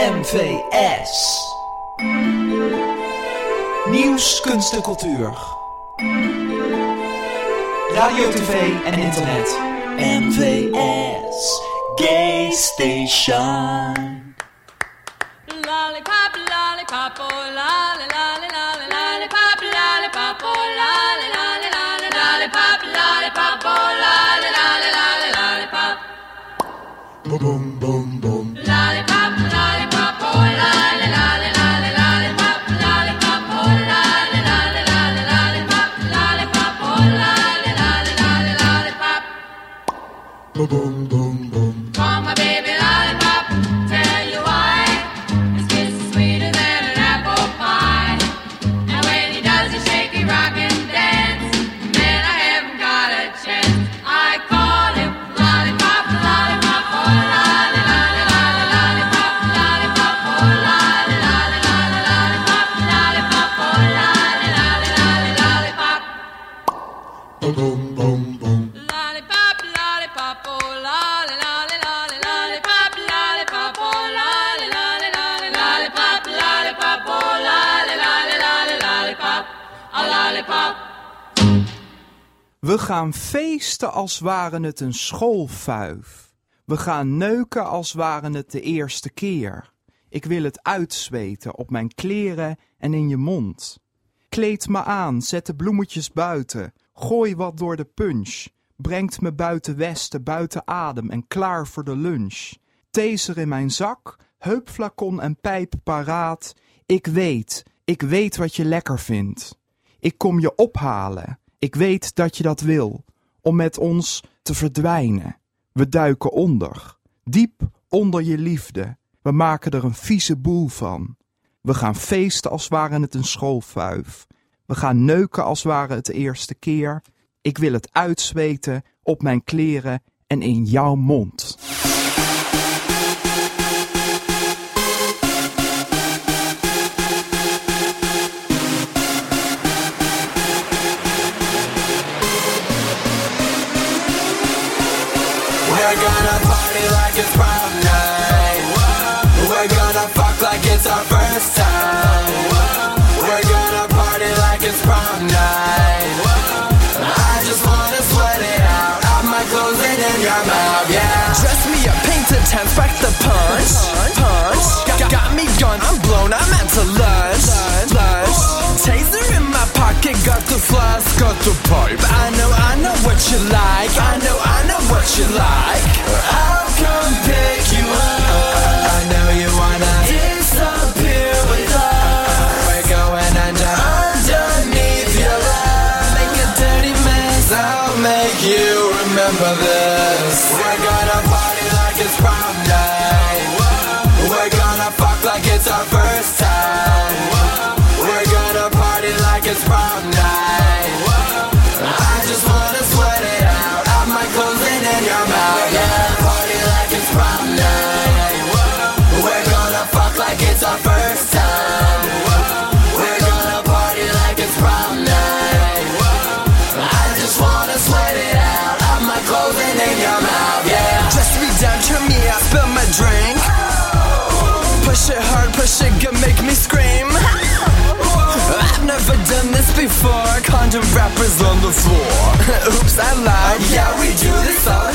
MVS. Nieuws, kunst en cultuur. Radio, tv en internet. MVS. Gay Station. Lollipop, lollipop, oh We gaan feesten als waren het een schoolfuif. We gaan neuken als waren het de eerste keer. Ik wil het uitzweten op mijn kleren en in je mond. Kleed me aan, zet de bloemetjes buiten. Gooi wat door de punch. Brengt me buiten westen, buiten adem en klaar voor de lunch. Taser in mijn zak, heupflacon en pijp paraat. Ik weet, ik weet wat je lekker vindt. Ik kom je ophalen. Ik weet dat je dat wil, om met ons te verdwijnen. We duiken onder, diep onder je liefde. We maken er een vieze boel van. We gaan feesten als waren het een schoolfuif. We gaan neuken als waren het de eerste keer. Ik wil het uitzweten op mijn kleren en in jouw mond. It's prom night. We're gonna fuck like it's our first time. We're gonna party like it's prom night. I just wanna sweat it out. Have my clothes in in your mouth, yeah. Dress me up, paint the tent, back the punch. Punch. Got, got me gone, I'm blown, I'm at to lunch. Lunch. Taser in my pocket, got the flask, got the pipe. I know, I know what you like. I know, I know what you like. I'll Come take. Before. Condom wrappers on the floor. Oops, I lied. Yeah, we do this all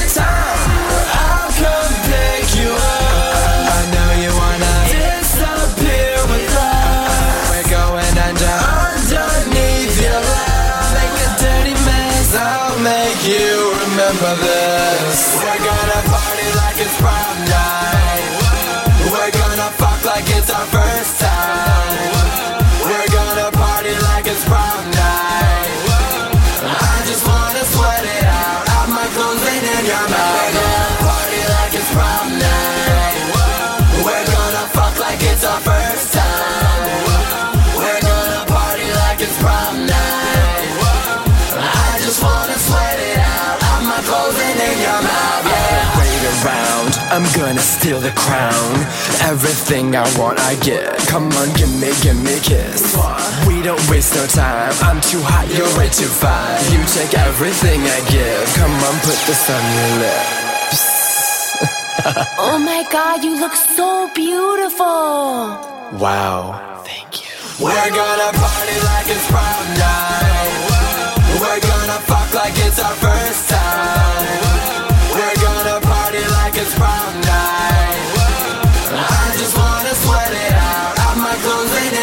steal the crown. Everything I want, I get. Come on, give me, give me kiss. We don't waste no time. I'm too hot, you're way too fine. You take everything I give. Come on, put this on your lips. Oh my god, you look so beautiful. Wow. Thank you. We're gonna party like it's prom night. We're gonna fuck like it's our first time.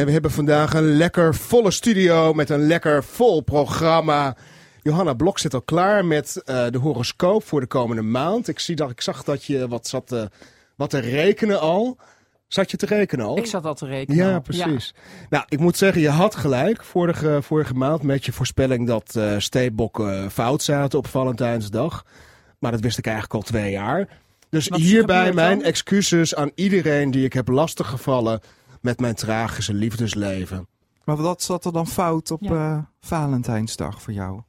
En we hebben vandaag een lekker volle studio met een lekker vol programma. Johanna Blok zit al klaar met eh, de horoscoop voor de komende maand. Ik, zie dat, ik zag dat je wat zat te, wat te rekenen al. Zat je te rekenen al? Ik zat al te rekenen. Ja, precies. Nou, ik moet zeggen, je had gelijk vorige, vorige maand met je voorspelling dat steekbokken fout zaten op Valentijnsdag. Maar dat wist ik eigenlijk al twee jaar. Dus Wat er hierbij mijn excuses aan iedereen die ik heb lastiggevallen met mijn tragische liefdesleven. Maar wat zat er dan fout op Ja. eh, Valentijnsdag voor jou?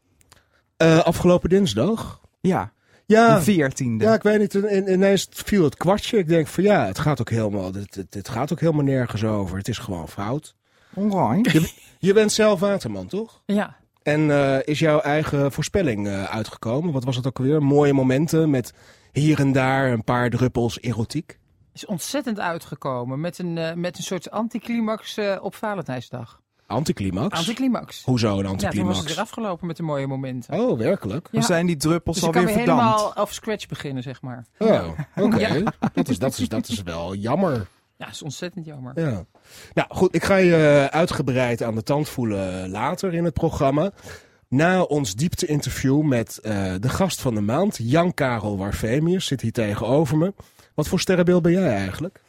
Eh, afgelopen dinsdag? Ja, Ja, de veertiende. ja, ik weet niet. in- Ineens viel het kwartje. Ik denk van ja, het gaat ook helemaal, dit, dit, dit gaat ook helemaal nergens over. Het is gewoon fout. Alright. Je bent zelf waterman, toch? Ja. En eh, is jouw eigen voorspelling eh, uitgekomen? Wat was het ook alweer? Mooie momenten met hier en daar een paar druppels erotiek. Is ontzettend uitgekomen met een, eh, met een soort anticlimax eh, op Valentijnsdag. Anticlimax? Anticlimax. Hoezo een Ja, toen was anticlimax? het weer afgelopen met de mooie momenten. oh, werkelijk? Ja. We zijn die druppels Dus alweer weer verdampt. helemaal off scratch beginnen, zeg maar. Oh, oké. dat, is, dat, is, dat is wel jammer. Ja, is ontzettend jammer. Ja. Nou goed, ik ga je eh, uitgebreid aan de tand voelen later in het programma. Na ons diepte-interview met eh, de gast van de maand, Jan-Karel Warfemius, zit hier tegenover me. Wat voor sterrenbeeld ben jij eigenlijk?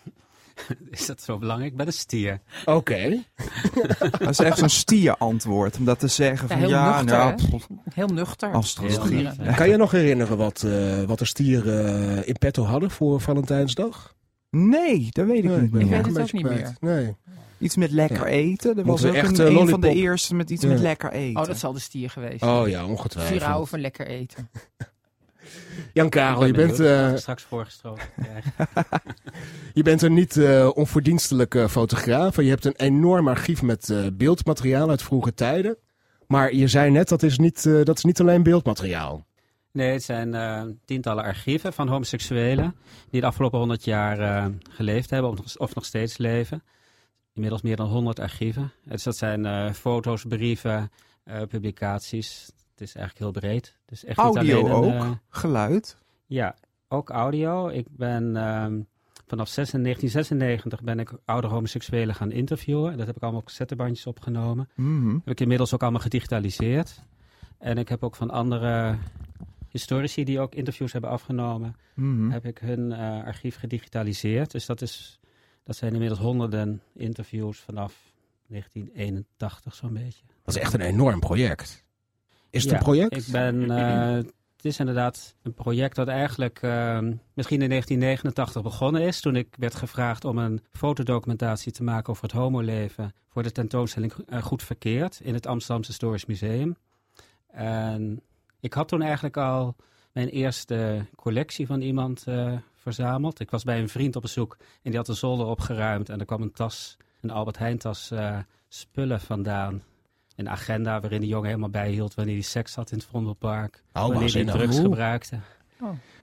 Is dat zo belangrijk? Ik ben een stier. Oké. Dat is echt zo'n stier-antwoord. Om dat te zeggen Ja, van heel ja, nuchter, nou, pff, Heel nuchter. astrologie. Nuchter. Kan je nog herinneren wat, eh, wat de stieren eh, in petto hadden voor Valentijnsdag? Nee, dat weet ik Nee, niet ben Ik meer. weet het ook niet kwijt. Nee. Iets met lekker Ja. eten. Er was ook echt, een, eh, een van de eerste met iets Ja. met lekker eten. Oh, dat zal de stier geweest Oh ja, ongetwijfeld. Vier van lekker eten. Jan Karel, je bent, eh, straks voorgestroken krijgen. je bent een niet eh, onverdienstelijke fotograaf. En je hebt een enorm archief met eh, beeldmateriaal uit vroege tijden. Maar je zei net, dat is niet, eh, dat is niet alleen beeldmateriaal. Nee, het zijn eh, tientallen archieven van homoseksuelen die de afgelopen honderd jaar eh, geleefd hebben of nog, of nog steeds leven. Inmiddels meer dan honderd archieven. Dus dat zijn eh, foto's, brieven, eh, publicaties. Het is eigenlijk heel breed. Dus echt niet Audio alleen ook, eh, geluid. Ja, ook audio. Ik ben ehm, vanaf 6 1996 ben ik oude homoseksuelen gaan interviewen. Dat heb ik allemaal op cassettebandjes opgenomen. Mhm. heb ik inmiddels ook allemaal gedigitaliseerd. En ik heb ook van andere historici die ook interviews hebben afgenomen, Mhm. heb ik hun eh, archief gedigitaliseerd. Dus dat, is, dat zijn inmiddels honderden interviews vanaf 1981 zo'n beetje. Dat is echt een enorm project. Is het Ja, een project? Ik ben, eh, het is inderdaad een project dat eigenlijk ehm, misschien in 1989 begonnen is. Toen ik werd gevraagd om een fotodocumentatie te maken over het homoleven voor de tentoonstelling eh, Goed Verkeerd in het Amsterdamse Historisch Museum. En ik had toen eigenlijk al mijn eerste collectie van iemand eh, verzameld. Ik was bij een vriend op bezoek en die had de zolder opgeruimd en er kwam een tas, een Albert Heijn tas eh, spullen vandaan. Een agenda waarin de jongen helemaal bijhield wanneer hij seks had in het Vondelpark. Oh, wanneer hij drugs Oeh. gebruikte.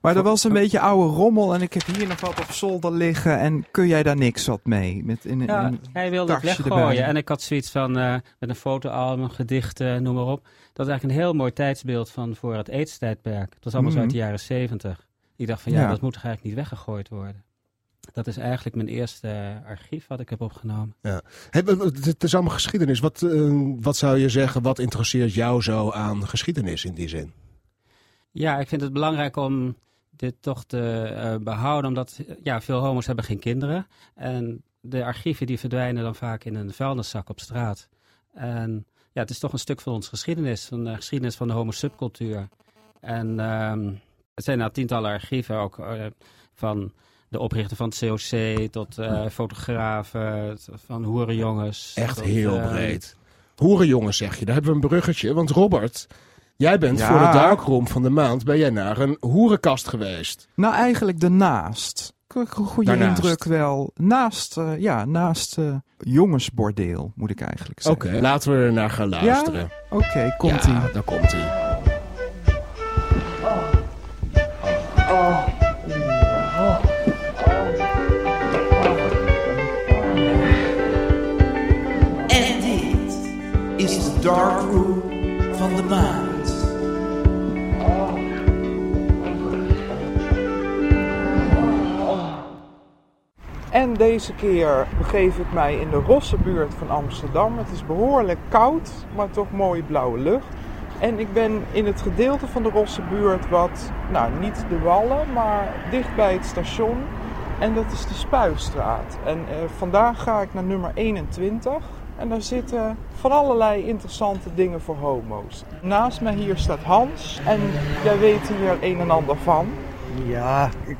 Maar er was een beetje oude rommel en ik heb hier nog wat op zolder liggen. En kun jij daar niks wat mee? Met in, Ja, in- hij wilde het weggooien. erbij. En ik had zoiets van, eh, met een fotoalbum, gedichten, noem maar op. Dat is eigenlijk een heel mooi tijdsbeeld van voor het AIDS-tijdperk. Het was allemaal zo uit de Mhm. jaren zeventig. Ik dacht van, ja, Ja. dat moet toch eigenlijk niet weggegooid worden. Dat is eigenlijk mijn eerste eh, archief wat ik heb opgenomen. W- Het is allemaal geschiedenis. Wat, eh, wat zou je zeggen, wat interesseert jou zo aan geschiedenis in die zin? Ja, ik vind het belangrijk om dit toch te eh, behouden, omdat ja, veel homo's hebben geen kinderen. En de archieven die verdwijnen dan vaak in een vuilniszak op straat. En ja, het is toch een stuk van onze geschiedenis, van de geschiedenis van de homo-subcultuur. En ehm, het zijn nou tientallen archieven ook van de oprichter van het COC tot eh, fotografen, van hoerenjongens. Echt tot, heel eh, breed. Hoerenjongens zeg je, daar hebben we een bruggetje. Want Robert, jij bent Ja. voor de darkroom van de maand ben jij naar een hoerenkast geweest. Nou, eigenlijk daarnaast. Go- go- Goede Daarnaast. indruk wel. Naast, eh, ja, naast eh, jongensbordeel, moet ik eigenlijk Oké, zeggen. laten we er naar gaan luisteren. Oké, komt-ie. Ja, daar komt ie. En Dark Room van de maand. En deze keer begeef ik mij in de Rossenbuurt van Amsterdam. Het is behoorlijk koud, maar toch mooie blauwe lucht. En ik ben in het gedeelte van de Rossenbuurt wat, nou niet de Wallen, maar dicht bij het station. En dat is de Spuistraat. En eh, vandaag ga ik naar nummer 21. En daar zitten van allerlei interessante dingen voor homo's. Naast mij hier staat Hans. En jij weet hier een en ander van. Ja, ik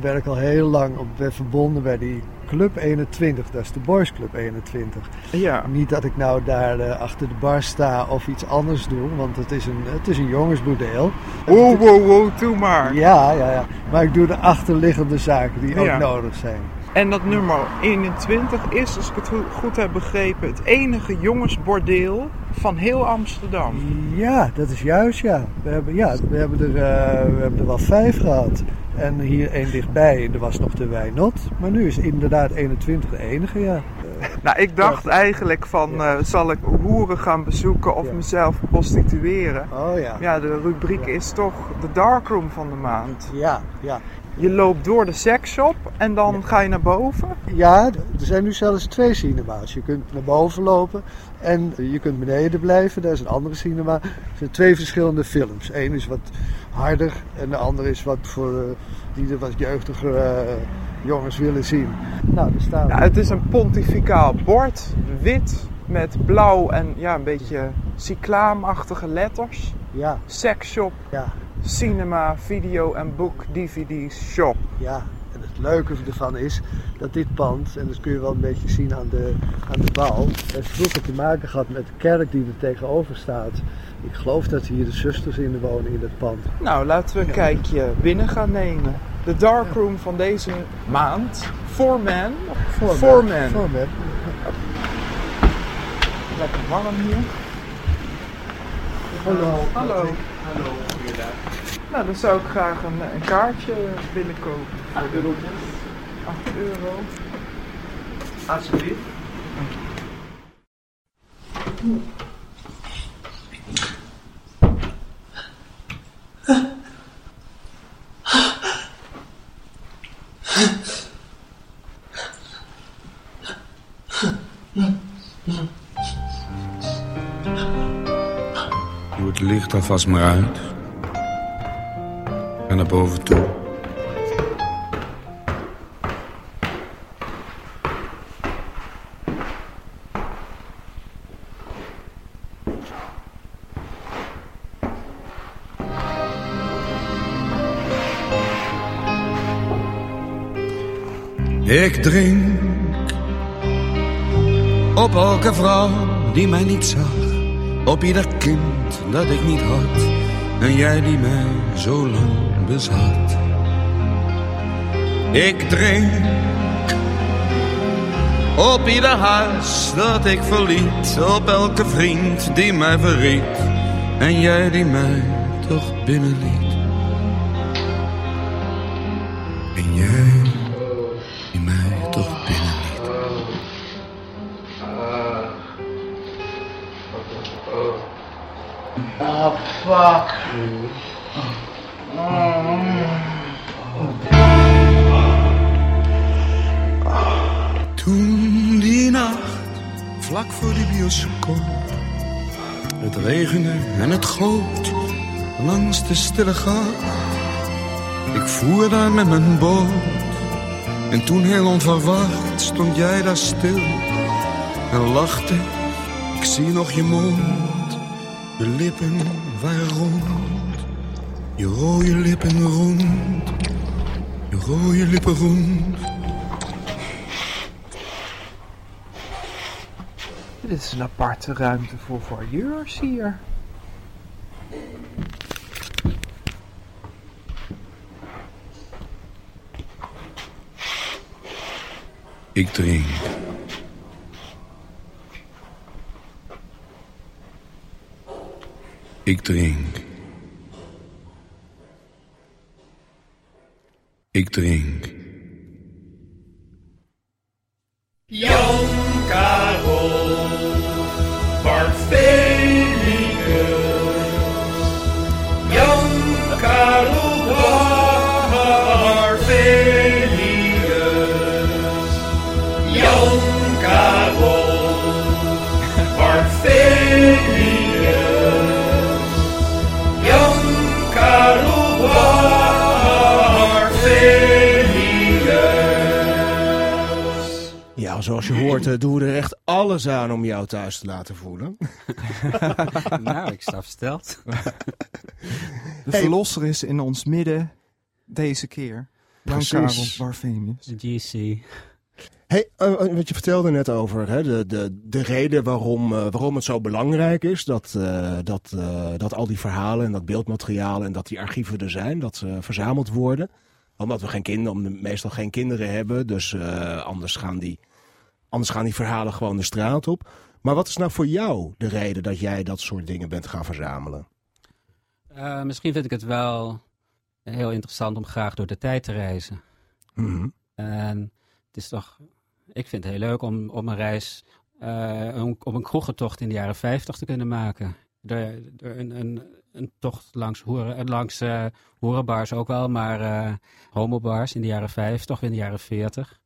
werk al heel lang op, ben verbonden bij die Club 21. Dat is de Boys Club 21. Ja. Niet dat ik nou daar eh, achter de bar sta of iets anders doe, want het is een, het is een jongensbordeel. Wow, wow, wow, doe maar. Ja, ja, ja. Maar ik doe de achterliggende zaken die ook nodig zijn. En dat nummer 21 is, als ik het goed- heb begrepen, het enige jongensbordeel van heel Amsterdam. Ja, dat is juist, ja. We hebben, ja, we hebben, er, eh, we hebben er wel vijf gehad. En hier één dichtbij, er was nog de Wijnot. Maar nu is inderdaad 21 de enige, ja. Nou, ik dacht eigenlijk van, eh, zal ik hoeren gaan bezoeken of Ja. mezelf prostitueren? Oh ja. Ja, de rubriek is toch de darkroom van de maand. Ja, ja. Je loopt door de seksshop en dan ga je naar boven. Ja, er zijn nu zelfs twee cinema's. Je kunt naar boven lopen en je kunt beneden blijven. Daar is een andere cinema. Er zijn twee verschillende films. Eén is wat harder en de andere is wat voor eh, die de wat jeugdiger eh, jongens willen zien. Nou, daar staan. Ja, het is een pontificaal bord, wit met blauw en ja, een beetje cyclaamachtige letters. Ja, Seksshop, ja, cinema, video en boek, DVD's, shop. ja. En het leuke ervan is dat dit pand, en dat kun je wel een beetje zien aan de, aan de bouw, heeft vroeger te maken gehad met de kerk die er tegenover staat. Ik geloof dat hier de zusters in wonen in het pand. Nou, laten we een kijkje binnen gaan nemen. De darkroom van deze maand. For men. Voor For men. Voor men. Lekker warm hier. Hallo. Hallo. Hallo, Nou, dan zou ik graag een, een kaartje binnenkopen. 8 euro. 8 euro. Alsjeblieft. Doe alvast maar uit. Ga naar boven toe. Ik drink op elke vrouw die mij niet zag. Op ieder kind dat ik niet had. En jij die mij zo lang bezat. Ik drink op ieder huis dat ik verliet. Op elke vriend die mij verriet. En jij die mij toch binnenliet. En jij die mij toch binnenliet. Toen die nacht, vlak voor de bioscoop. Het regende en het goot langs de stille gang. Ik voer daar met mijn boot. En toen heel onverwacht stond jij daar stil. En lachte, ik zie nog je mond. Je lippen waren rond. Je rode lippen rond. Je je lippen rond. Dit is een aparte ruimte voor voyeurs hier. Ik drink. Ik drink. Ik drink. Zoals je hoort eh, doen we er echt alles aan om jou thuis te laten voelen. nou, ik sta versteld. De verlosser is in ons midden deze keer. Jan Precies. Karel Barthelius. GC. Hey, eh, eh, wat je vertelde net over hè, de, de, de reden waarom, eh, waarom het zo belangrijk is dat, eh, dat, eh, dat al die verhalen en dat beeldmateriaal en dat die archieven er zijn, dat ze verzameld worden. Omdat we geen kinderen, om- meestal geen kinderen hebben, dus eh, anders, gaan die, anders gaan die verhalen gewoon de straat op. Maar wat is nou voor jou de reden dat jij dat soort dingen bent gaan verzamelen? Eh, misschien vind ik het wel heel interessant om graag door de tijd te reizen. Mhm. En het is toch, ik vind het heel leuk om op een reis, eh, om, om een kroegentocht in de jaren 50 te kunnen maken. Door, door een, een, een tocht langs, hoeren, eh, langs hoerenbars ook wel, maar homobars in de jaren 50, in de jaren 40.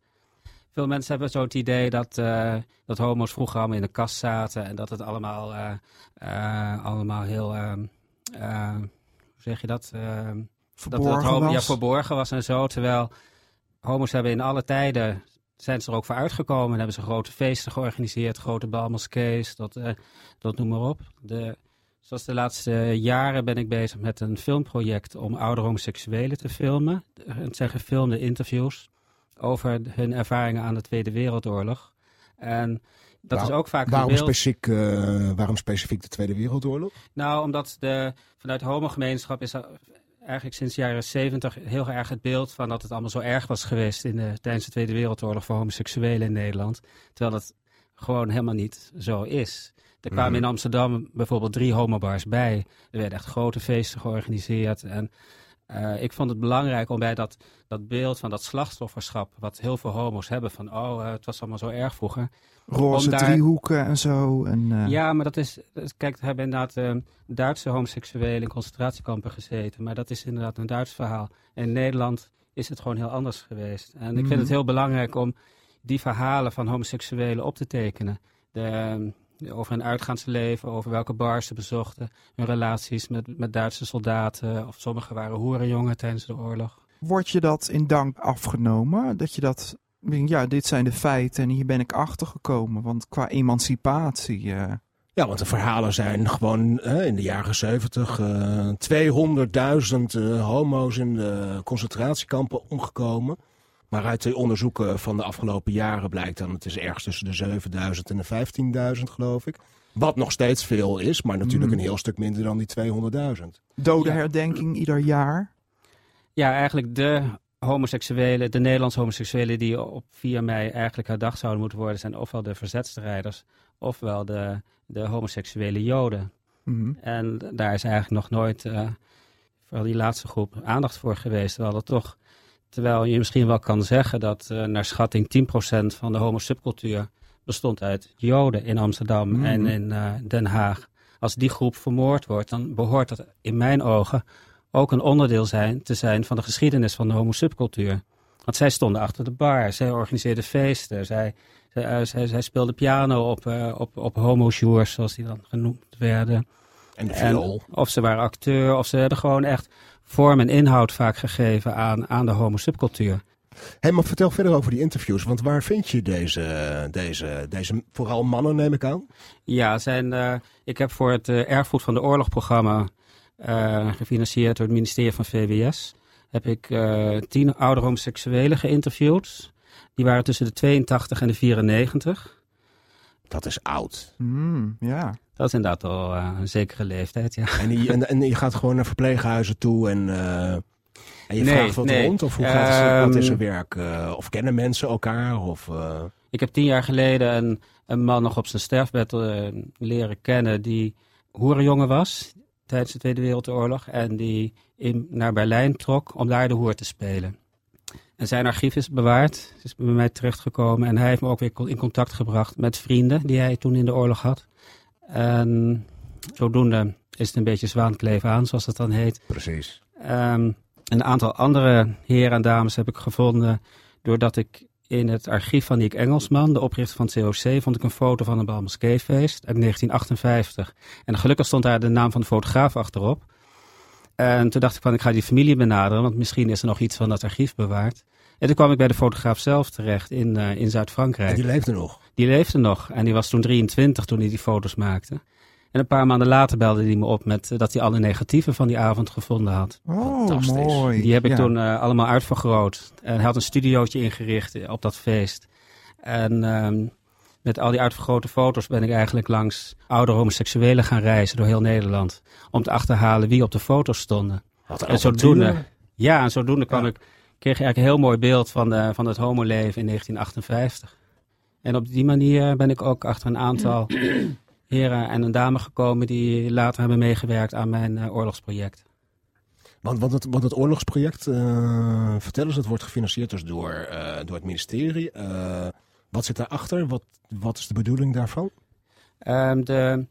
Veel mensen hebben zo het idee dat, eh, dat homo's vroeger allemaal in de kast zaten en dat het allemaal, eh, eh, allemaal heel, hoe zeg je dat? Ehm, dat Verborgen het homo- Ja, was. verborgen was en zo. Terwijl homo's hebben in alle tijden, zijn ze er ook voor uitgekomen. En hebben ze grote feesten georganiseerd, grote balmoskees, dat, dat noem maar op. De, zoals de laatste jaren ben ik bezig met een filmproject om oude homoseksuelen te filmen. Het zijn gefilmde interviews over hun ervaringen aan de Tweede Wereldoorlog. En dat is ook vaak waarom, beeld... specifiek, eh, waarom specifiek de Tweede Wereldoorlog? Nou, omdat de, vanuit de homogemeenschap is eigenlijk sinds de jaren zeventig heel erg het beeld van dat het allemaal zo erg was geweest in de, tijdens de Tweede Wereldoorlog voor homoseksuelen in Nederland. Terwijl dat gewoon helemaal niet zo is. Er kwamen Mhm. in Amsterdam bijvoorbeeld drie homobars bij. Er werden echt grote feesten georganiseerd. En eh, ik vond het belangrijk om bij dat, dat beeld van dat slachtofferschap, wat heel veel homo's hebben, van oh, eh, het was allemaal zo erg vroeger. Roze daar- driehoeken en zo. En, eh, ja, maar dat is. Kijk, er hebben inderdaad Duitse homoseksuelen in concentratiekampen gezeten. Maar dat is inderdaad een Duits verhaal. In Nederland is het gewoon heel anders geweest. En ik Mhm. vind het heel belangrijk om die verhalen van homoseksuelen op te tekenen. De, eh, over hun uitgaansleven, over welke bars ze bezochten. Hun relaties met, met Duitse soldaten. Of sommigen waren hoerenjongen tijdens de oorlog. Wordt je dat in dank afgenomen? Dat je dat, ja, dit zijn de feiten en hier ben ik achter gekomen. Want qua emancipatie. eh, Ja, want de verhalen zijn gewoon hè, in de jaren zeventig 200.000 eh, homo's in de concentratiekampen omgekomen. Maar uit de onderzoeken van de afgelopen jaren blijkt dan, het is ergens tussen de 7000 en de 15.000 geloof ik. Wat nog steeds veel is, maar natuurlijk Mhm. een heel stuk minder dan die 200.000. dodenherdenking ieder jaar. Ja, eigenlijk de homoseksuelen, de Nederlandse homoseksuelen die op 4 mei eigenlijk herdacht zouden moeten worden, zijn ofwel de verzetstrijders, ofwel de, de homoseksuele joden. Mhm. En daar is eigenlijk nog nooit, eh vooral die laatste groep, aandacht voor geweest. Terwijl, het toch, terwijl je misschien wel kan zeggen dat eh, naar schatting 10% van de homosubcultuur bestond uit joden in Amsterdam Mhm. en in eh, Den Haag. Als die groep vermoord wordt, dan behoort dat in mijn ogen ook een onderdeel zijn, te zijn van de geschiedenis van de homosubcultuur. Want zij stonden achter de bar, zij organiseerden feesten, zij, zij, eh, zij, zij speelden piano op, op, op homo-jours, zoals die dan genoemd werden. En de viool. of ze waren acteur, of ze hebben gewoon echt vorm en inhoud vaak gegeven aan, aan de homosubcultuur. Hé, maar vertel verder over die interviews, want waar vind je deze, deze, deze vooral mannen neem ik aan? Ja, zijn, eh, ik heb voor het eh, Erfgoed van de Oorlog programma, eh, gefinancierd door het ministerie van VWS, heb ik tien oude homoseksuelen geïnterviewd. Die waren tussen de 82 en de 94. Dat is oud. Hmm, ja. Dat is inderdaad al eh, een zekere leeftijd, ja. En, die, en, en je gaat gewoon naar verpleeghuizen toe en, eh, en je Nee, vraagt wat nee. rond? Of hoe gaat het, wat is er Ehm, werk? eh, of kennen mensen elkaar? Of, eh, Ik heb tien jaar geleden een, een man nog op zijn sterfbed eh, leren kennen die hoerenjongen was tijdens de Tweede Wereldoorlog. En die in, naar Berlijn trok om daar de hoer te spelen. En zijn archief is bewaard, is bij mij terechtgekomen. En hij heeft me ook weer in contact gebracht met vrienden die hij toen in de oorlog had. En zodoende is het een beetje zwaankleef aan, zoals dat dan heet. Precies. Ehm, een aantal andere heren en dames heb ik gevonden doordat ik in het archief van Nick Engelsman, de oprichter van het COC, vond ik een foto van een Balmaskeefeest uit 1958. En gelukkig stond daar de naam van de fotograaf achterop. En toen dacht ik van, ik ga die familie benaderen, want misschien is er nog iets van dat archief bewaard. En toen kwam ik bij de fotograaf zelf terecht in, eh, in Zuid-Frankrijk. En die leefde nog? Die leefde nog. En die was toen 23 toen hij die foto's maakte. En een paar maanden later belde hij me op met eh, dat hij alle negatieven van die avond gevonden had. Oh, mooi. Die heb ik Ja. toen eh, allemaal uitvergroot. En hij had een studiootje ingericht op dat feest. En ehm, met al die uitvergrote foto's ben ik eigenlijk langs oude homoseksuelen gaan reizen door heel Nederland. Om te achterhalen wie op de foto's stonden. Wat en zodoende, ja, en zodoende kwam ik, kreeg je eigenlijk een heel mooi beeld van, eh, van het homoleven in 1958. En op die manier ben ik ook achter een aantal heren en een dame gekomen die later hebben meegewerkt aan mijn eh, oorlogsproject. Want, want, het, want het oorlogsproject, eh vertel eens, het wordt gefinancierd dus door, door het ministerie. Wat zit daarachter? Wat, wat is de bedoeling daarvan? Ehm, de,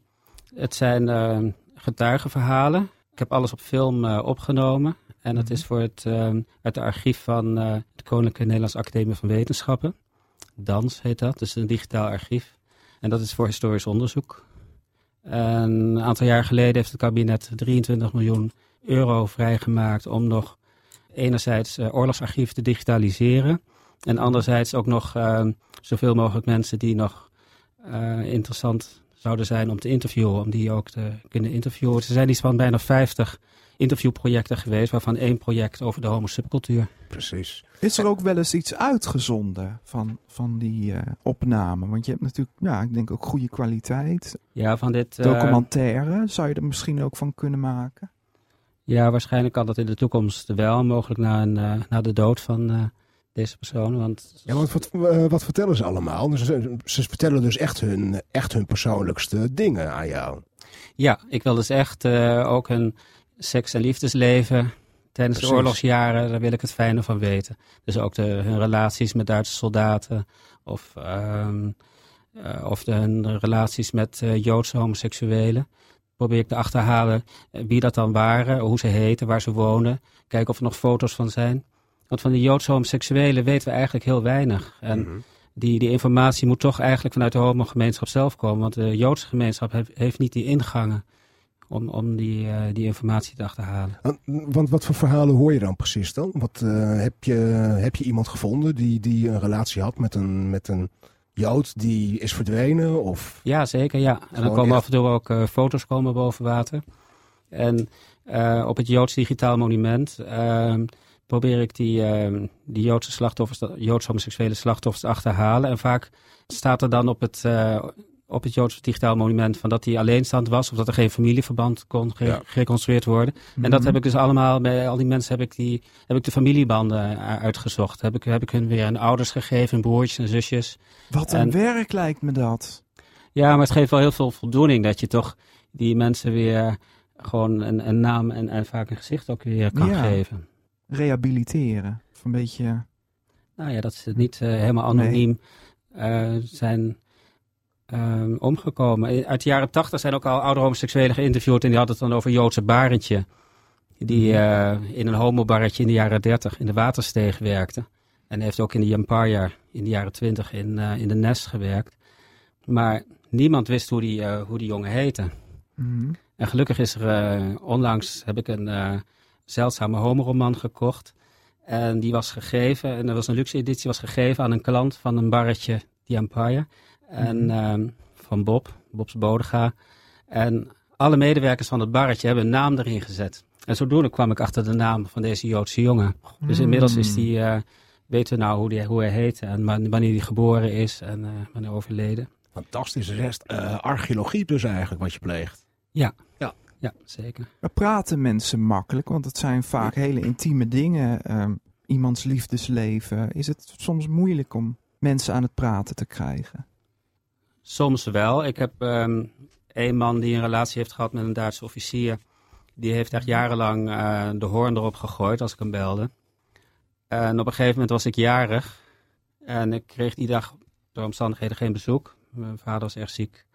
het zijn ehm, getuigenverhalen. Ik heb alles op film eh, opgenomen. En dat is voor het, ehm, uit het archief van eh, de Koninklijke Nederlandse Academie van Wetenschappen. DANS heet dat, dus een digitaal archief. En dat is voor historisch onderzoek. En een aantal jaar geleden heeft het kabinet 23 miljoen euro vrijgemaakt om nog enerzijds eh, oorlogsarchief te digitaliseren. En anderzijds ook nog zoveel mogelijk mensen die nog eh, interessant zouden zijn om te interviewen, om die ook te kunnen interviewen. Er zijn iets van bijna 50 interviewprojecten geweest, waarvan één project over de homo-subcultuur. Precies. Is er ook wel eens iets uitgezonden van, van die eh opname? Want je hebt natuurlijk, ja, ik denk ook goede kwaliteit. Ja, van dit... eh, Documentaire, zou je er misschien ook van kunnen maken? Ja, waarschijnlijk kan dat in de toekomst wel, mogelijk na, een, eh, na de dood van eh, deze persoon. Want Ja, want wat, eh, wat vertellen ze allemaal? Dus Ze, ze vertellen dus echt hun, echt hun persoonlijkste dingen aan jou. Ja, ik wil dus echt eh, ook hun seks- en liefdesleven tijdens Precies. de oorlogsjaren, daar wil ik het fijne van weten. Dus ook de, hun relaties met Duitse soldaten of, ehm, eh, of de, hun relaties met Joodse homoseksuelen. Probeer ik te achterhalen wie dat dan waren, hoe ze heten, waar ze wonen. Kijken of er nog foto's van zijn. Want van de Joodse homoseksuelen weten we eigenlijk heel weinig. En Mhm. die, die informatie moet toch eigenlijk vanuit de homogemeenschap zelf komen. Want de Joodse gemeenschap heeft, heeft niet die ingangen om, om die, eh, die informatie te achterhalen. Want, wat voor verhalen hoor je dan precies dan? Wat, eh, heb, je, heb je iemand gevonden die, die een relatie had met een, met een Jood die is verdwenen? Of... Ja, zeker, ja. En dan komen echt- af en toe ook eh, foto's komen boven water. En op het Joods Digitaal Monument ehm, probeer ik die, ehm, die Joodse slachtoffers, de Joods homoseksuele slachtoffers te achterhalen. En vaak staat er dan op het, eh, op het Joods Digitaal Monument van dat hij alleenstaand was. Of dat er geen familieverband kon ge- Ja. gereconstrueerd worden. En dat Mhm. heb ik dus allemaal, bij al die mensen heb ik, die, heb ik de familiebanden eh, uitgezocht. Heb ik, heb ik hun weer hun ouders gegeven, hun broertjes en zusjes. Wat een En- werk lijkt me dat. Ja, maar het geeft wel heel veel voldoening dat je toch die mensen weer gewoon een, een naam en, en vaak een gezicht ook weer kan Ja. geven. Rehabiliteren. Of een beetje... Nou ja, dat ze niet eh, helemaal anoniem eh, zijn ehm, omgekomen. Uit de jaren tachtig zijn ook al oude homoseksuelen geïnterviewd en die hadden het dan over Joodse Barentje. Die eh, in een homobarretje in de jaren dertig in de Watersteeg werkte. En heeft ook in de Empire in de jaren twintig in, eh, in de Nest gewerkt. Maar niemand wist hoe die, eh, hoe die jongen heette. Mhm. En gelukkig is er eh, onlangs heb ik een eh, zeldzame homoroman gekocht. En die was gegeven, en dat was een luxe editie, was gegeven aan een klant van een barretje, The Empire. En ehm, van Bob, Bob's Bodega. En alle medewerkers van het barretje hebben een naam erin gezet. En zodoende kwam ik achter de naam van deze Joodse jongen. Dus Hmm. inmiddels is die, eh, weten we nou hoe, die, hoe hij heet en wa- wanneer hij geboren is en eh, wanneer overleden. Fantastische rest. eh, archeologie dus eigenlijk wat je pleegt. Ja. Ja. Ja, zeker. We praten mensen makkelijk, want het zijn vaak hele intieme dingen. ehm, iemands liefdesleven. Is het soms moeilijk om mensen aan het praten te krijgen? Soms wel. Ik heb ehm een man die een relatie heeft gehad met een Duitse officier. Die heeft echt jarenlang eh, de hoorn erop gegooid als ik hem belde. En op een gegeven moment was ik jarig. En ik kreeg die dag door omstandigheden geen bezoek. Mijn vader was erg ziek.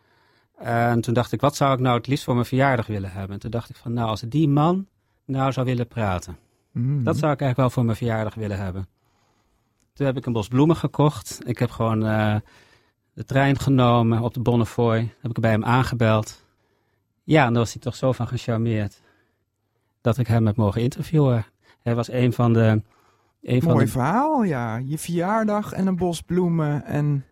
En toen dacht ik, wat zou ik nou het liefst voor mijn verjaardag willen hebben? En toen dacht ik van, nou, als die man nou zou willen praten. Mm. Dat zou ik eigenlijk wel voor mijn verjaardag willen hebben. Toen heb ik een bos bloemen gekocht. Ik heb gewoon eh, de trein genomen op de Bonnefoy. Heb ik bij hem aangebeld. Ja, en daar was hij toch zo van gecharmeerd. Dat ik hem heb mogen interviewen. Hij was een van de... Een van Mooi de, verhaal, ja. Je verjaardag en een bos bloemen en...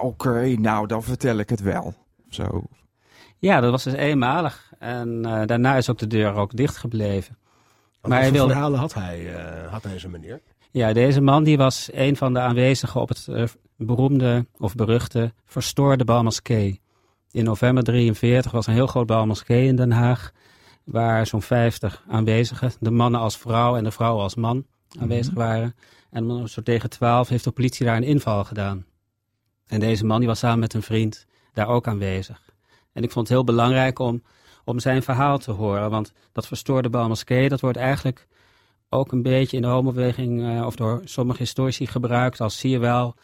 Oké, nou dan vertel ik het wel. Zo. ja, dat was dus eenmalig. En eh, daarna is ook de deur ook dicht gebleven. Wat Maar hij voor wilde, verhalen had hij, eh, had deze meneer? Ja, deze man die was een van de aanwezigen op het eh, beroemde of beruchte verstoorde Balmoskee. In november 43 was een heel groot Balmoskee in Den Haag, waar zo'n 50 aanwezigen, de mannen als vrouw en de vrouwen als man, aanwezig waren. En zo tegen 12 heeft de politie daar een inval gedaan. En deze man die was samen met een vriend daar ook aanwezig. En ik vond het heel belangrijk om, om zijn verhaal te horen, want dat verstoorde Balmoskee, dat wordt eigenlijk ook een beetje in de homobeweging eh, of door sommige historici gebruikt als zie je wel,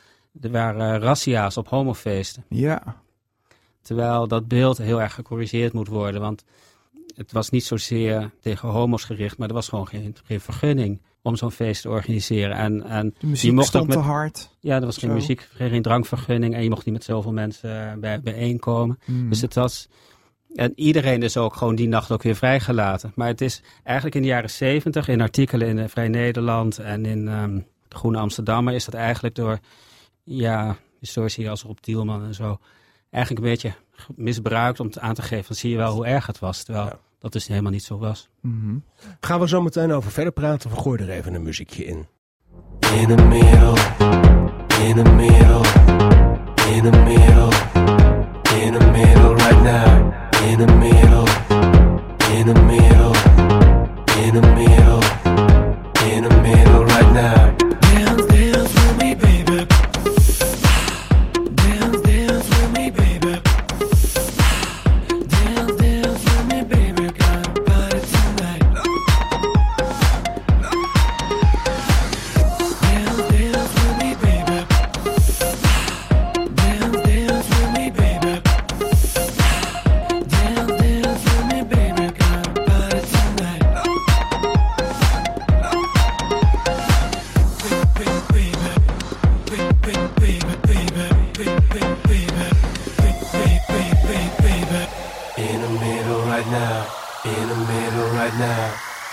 er waren razzia's op homofeesten. Ja. Terwijl dat beeld heel erg gecorrigeerd moet worden, want het was niet zozeer tegen homo's gericht, maar er was gewoon geen, geen vergunning om zo'n feest te organiseren. En, en De muziek je mocht ook met, te hard. Ja, er was geen Zo. muziek, geen, drankvergunning en je mocht niet met zoveel mensen eh, bij, bijeenkomen. Mm. Dus het was... En iedereen is ook gewoon die nacht ook weer vrijgelaten. Maar het is eigenlijk in de jaren zeventig, in artikelen in eh, Vrij Nederland en in ehm, de Groene Amsterdammer, is dat eigenlijk door, ja, historici als Rob Tielman en zo, eigenlijk een beetje misbruikt om aan te geven, zie je wel hoe erg het was. Terwijl dat dus helemaal niet zo was. Mhm. Gaan we zo meteen over verder praten. We gooien er even een muziekje in. In the middle, in the middle, in the middle, in the middle right now. In the middle, in the middle, in the middle, in the middle right now.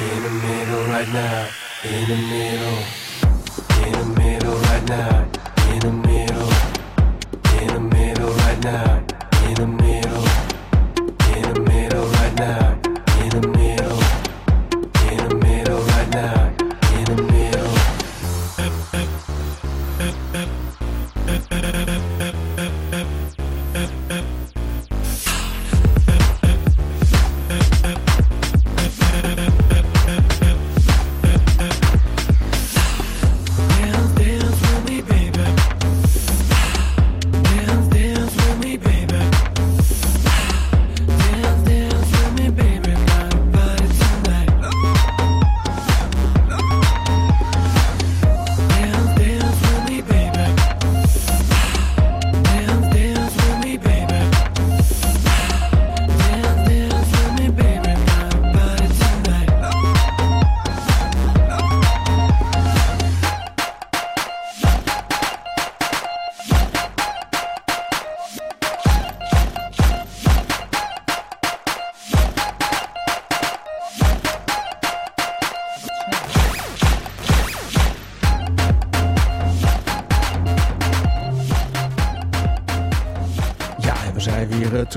In the middle right now. In the middle. In the middle right now. In the middle.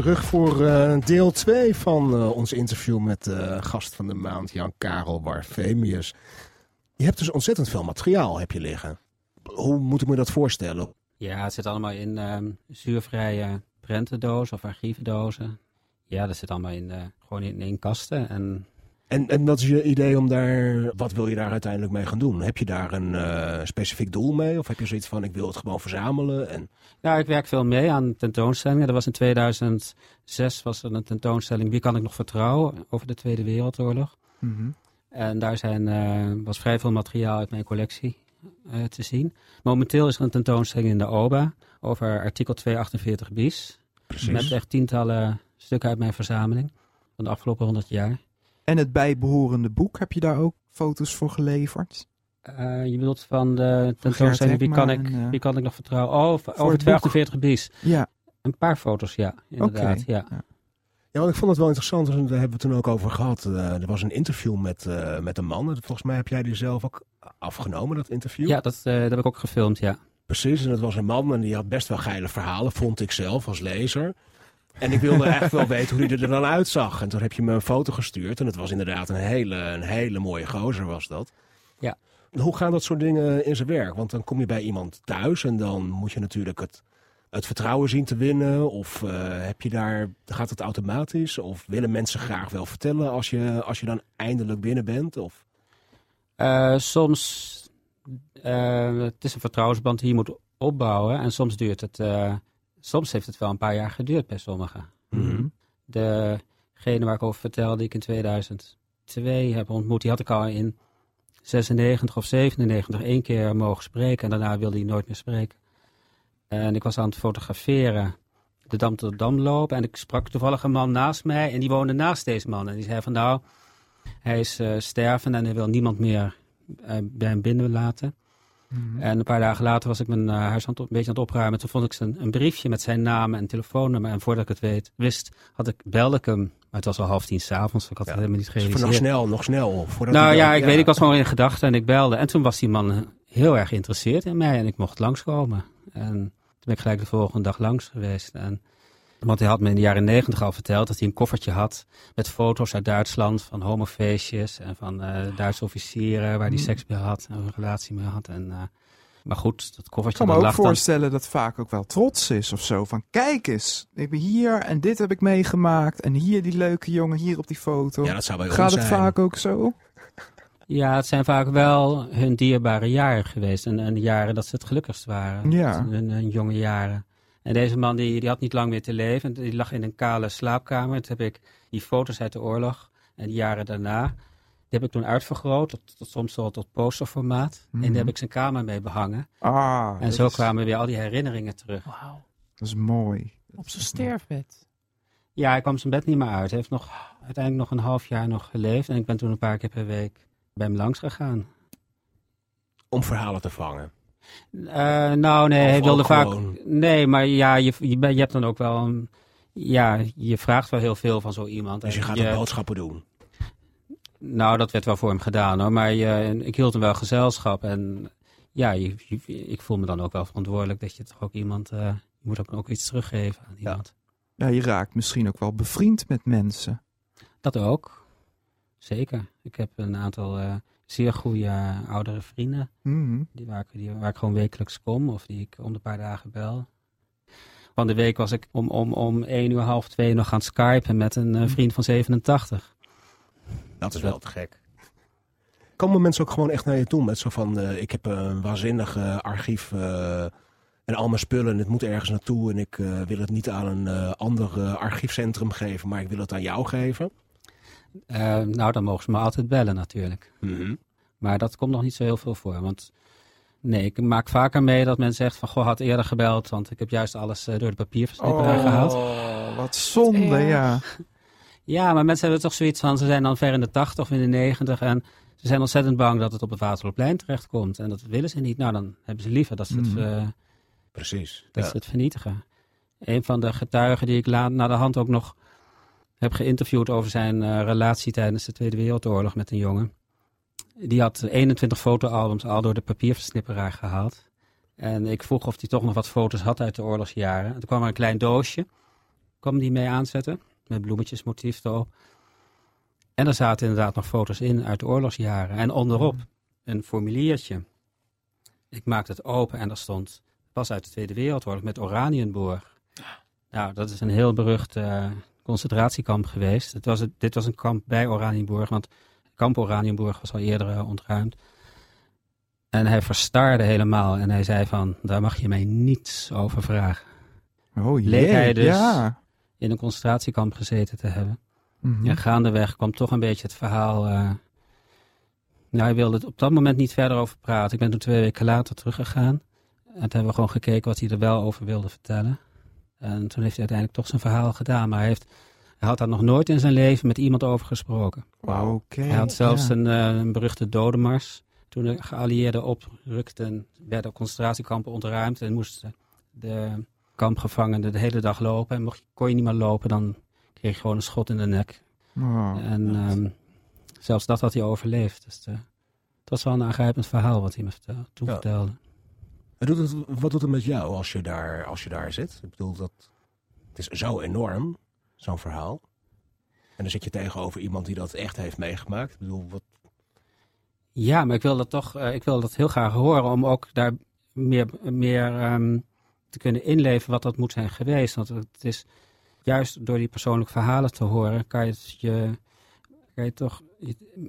Terug voor eh, deel 2 van eh, ons interview met de gast van de maand, Jan-Karel Warfemius. Je hebt dus ontzettend veel materiaal heb je liggen. Hoe moet ik me dat voorstellen? Ja, het zit allemaal in ehm, zuurvrije prentendozen of archievendozen. Ja, dat zit allemaal in, gewoon in, in kasten. En En, en wat is je idee om daar, wat wil je daar uiteindelijk mee gaan doen? Heb je daar een specifiek doel mee? Of heb je zoiets van, ik wil het gewoon verzamelen? En... ja, ik werk veel mee aan tentoonstellingen. Er was in 2006 was er een tentoonstelling Wie kan ik nog vertrouwen? Over de Tweede Wereldoorlog. Mhm. En daar zijn, eh, was vrij veel materiaal uit mijn collectie eh, te zien. Momenteel is er een tentoonstelling in de OBA over artikel 248 bis. Precies. Met echt tientallen stukken uit mijn verzameling van de afgelopen 100 jaar. En het bijbehorende boek, heb je daar ook foto's voor geleverd? Eh, je bedoelt van de tentoonstelling Wie kan, ik, en, eh, wie kan ik nog vertrouwen? Oh, over, over het 248 bis. Ja. Een paar foto's, ja, inderdaad. Ja. Ja, want ik vond het wel interessant, daar hebben we het toen ook over gehad. Eh, er was een interview met, eh, met een man. Volgens mij heb jij die zelf ook afgenomen, dat interview. ja, dat, eh, dat heb ik ook gefilmd, ja. Precies, en dat was een man en die had best wel geile verhalen, vond ik zelf als lezer. En ik wilde echt wel weten hoe hij er dan uitzag. En toen heb je me een foto gestuurd en het was inderdaad een hele, een hele mooie gozer was dat. Ja. Hoe gaan dat soort dingen in zijn werk? Want dan kom je bij iemand thuis en dan moet je natuurlijk het, het vertrouwen zien te winnen. Of eh, heb je daar, gaat het automatisch? Of willen mensen graag wel vertellen als je, als je dan eindelijk binnen bent? Of... Eh, soms, eh, het is een vertrouwensband die je moet opbouwen. En soms duurt het, eh, soms heeft het wel een paar jaar geduurd bij sommigen. Mhm. Degene waar ik over vertelde, die ik in 2002 heb ontmoet, die had ik al in 96 of 97 één keer mogen spreken. En daarna wilde hij nooit meer spreken. En ik was aan het fotograferen, de Dam tot Dam lopen. En ik sprak toevallig een man naast mij en die woonde naast deze man. En die zei van nou, hij is stervend en hij wil niemand meer eh, bij hem binnen laten. En een paar dagen later was ik mijn eh, huis aan het, een beetje aan het opruimen. Toen vond ik zijn, een briefje met zijn naam en telefoonnummer. En voordat ik het weet, wist, had ik, belde ik hem. Maar het was al half tien s'avonds, ik had het helemaal niet Dus gerealiseerd. nog snel, nog snel. Voordat nou ja, ik weet, ik was gewoon in gedachten en ik belde. En toen was die man heel erg geïnteresseerd in mij en ik mocht langskomen. En toen ben ik gelijk de volgende dag langs geweest. En, want hij had me in de jaren negentig al verteld dat hij een koffertje had met foto's uit Duitsland van homofeestjes en van eh, Duitse officieren waar hij Hmm. seks mee had en een relatie mee had. En, eh, maar goed, dat Ik koffertje kan me dat ook dan- voorstellen dat vaak ook wel trots is of zo. Van kijk eens, ik ben hier en dit heb ik meegemaakt. En hier die leuke jongen, hier op die foto. Ja, dat zou bij Gaat het zijn. vaak ook zo? Ja, het zijn vaak wel hun dierbare jaren geweest. En, en de jaren dat ze het gelukkigst waren. Ja. Hun, hun jonge jaren. En deze man die, die had niet lang meer te leven. Die lag in een kale slaapkamer. Toen heb ik die foto's uit de oorlog en die jaren daarna... Die heb ik toen uitvergroot, tot, tot soms wel tot posterformaat. En Mhm. daar heb ik zijn kamer mee behangen. Ah, en zo is- kwamen weer al die herinneringen terug. Dat is mooi. Op zijn sterfbed. Ja, hij kwam zijn bed niet meer uit. Hij heeft nog, uiteindelijk nog een half jaar nog geleefd. En ik ben toen een paar keer per week bij hem langs gegaan. Om verhalen te vangen. Eh, nou, nee, Of hij wilde vaak. gewoon- Nee, maar ja, je, je, ben- je hebt dan ook wel. een- ja, je vraagt wel heel veel van zo iemand. Dus je gaat ook boodschappen doen. Nou, dat werd wel voor hem gedaan hoor. Maar je, ik hield hem wel gezelschap. En ja, je, je- ik voel me dan ook wel verantwoordelijk dat je toch ook iemand. eh, je moet ook, ook iets teruggeven aan iemand. Ja, je raakt misschien ook wel bevriend met mensen. Dat ook. Zeker. Ik heb een aantal eh, zeer goede eh, oudere vrienden. Mhm. Die waar, die, waar ik gewoon wekelijks kom of die ik om de paar dagen bel. Van de week was ik om, om, om één uur, half twee nog gaan skypen met een eh, vriend van 87. Dat is wel te gek. Komen mensen ook gewoon echt naar je toe met zo van... eh, ik heb een waanzinnig eh, archief eh, en al mijn spullen... en het moet ergens naartoe en ik eh, wil het niet aan een eh, ander eh, archiefcentrum geven... maar ik wil het aan jou geven. Eh, nou, dan mogen ze me altijd bellen natuurlijk. Mhm. Maar dat komt nog niet zo heel veel voor. Want nee, ik maak vaker mee dat men zegt van... Goh, had eerder gebeld, want ik heb juist alles eh, door de papierversnipperij gehaald. Oh, wat zonde, Ja. ja. Ja, maar mensen hebben toch zoiets van... Ze zijn dan ver in de 80 of in de 90 en... Ze zijn ontzettend bang dat het op het Waterloopplein terechtkomt. En dat willen ze niet. Nou, dan hebben ze liever dat ze het, Mhm. eh, Precies. dat Ja. ze het vernietigen. Een van de getuigen die ik laat, na de hand ook nog heb geïnterviewd over zijn eh, relatie tijdens de Tweede Wereldoorlog met een jongen. Die had 21 fotoalbums al door de papierversnipperaar gehaald. En ik vroeg of hij toch nog wat foto's had uit de oorlogsjaren. En toen kwam er een klein doosje kwam die mee aanzetten. Met bloemetjesmotief erop. En er zaten inderdaad nog foto's in uit de oorlogsjaren. En onderop een formuliertje. Ik maakte het open en daar stond, was uit de Tweede Wereldoorlog met Oranienburg. Nou, dat is een heel berucht eh, concentratiekamp geweest. Het was het, dit was een kamp bij Oranienburg, want kamp Oranienburg was al eerder eh, ontruimd. En hij verstarde helemaal en hij zei van, daar mag je mij niets over vragen. Oh jee, Leek hij dus ja. In een concentratiekamp gezeten te hebben. Mhm. En gaandeweg kwam toch een beetje het verhaal. eh, nou, hij wilde het op dat moment niet verder over praten. Ik ben toen twee weken later teruggegaan. En toen hebben we gewoon gekeken wat hij er wel over wilde vertellen. En toen heeft hij uiteindelijk toch zijn verhaal gedaan. Maar hij, heeft, hij had daar nog nooit in zijn leven met iemand over gesproken. Oké. Hij had zelfs ja. een, eh, een beruchte dodenmars. Toen de geallieerden oprukten, werden concentratiekampen ontruimd. En moesten de kampgevangenen de hele dag lopen. En mocht, je- kon je niet meer lopen, dan kreeg je gewoon een schot in de nek. Oh. En ehm, zelfs dat had hij overleefd. Dus eh, het was wel een aangrijpend verhaal wat hij me toen Ja. vertelde. En doet het, wat doet het met jou als je daar, als je daar zit? Ik bedoel, dat, het is zo enorm, zo'n verhaal. En dan zit je tegenover iemand die dat echt heeft meegemaakt. Ik bedoel, wat, Ja, maar ik wil dat toch eh, ik wil dat heel graag horen om ook daar meer, meer ehm, te kunnen inleven wat dat moet zijn geweest. Want het is juist door die persoonlijke verhalen te horen, kan je het je, kan je toch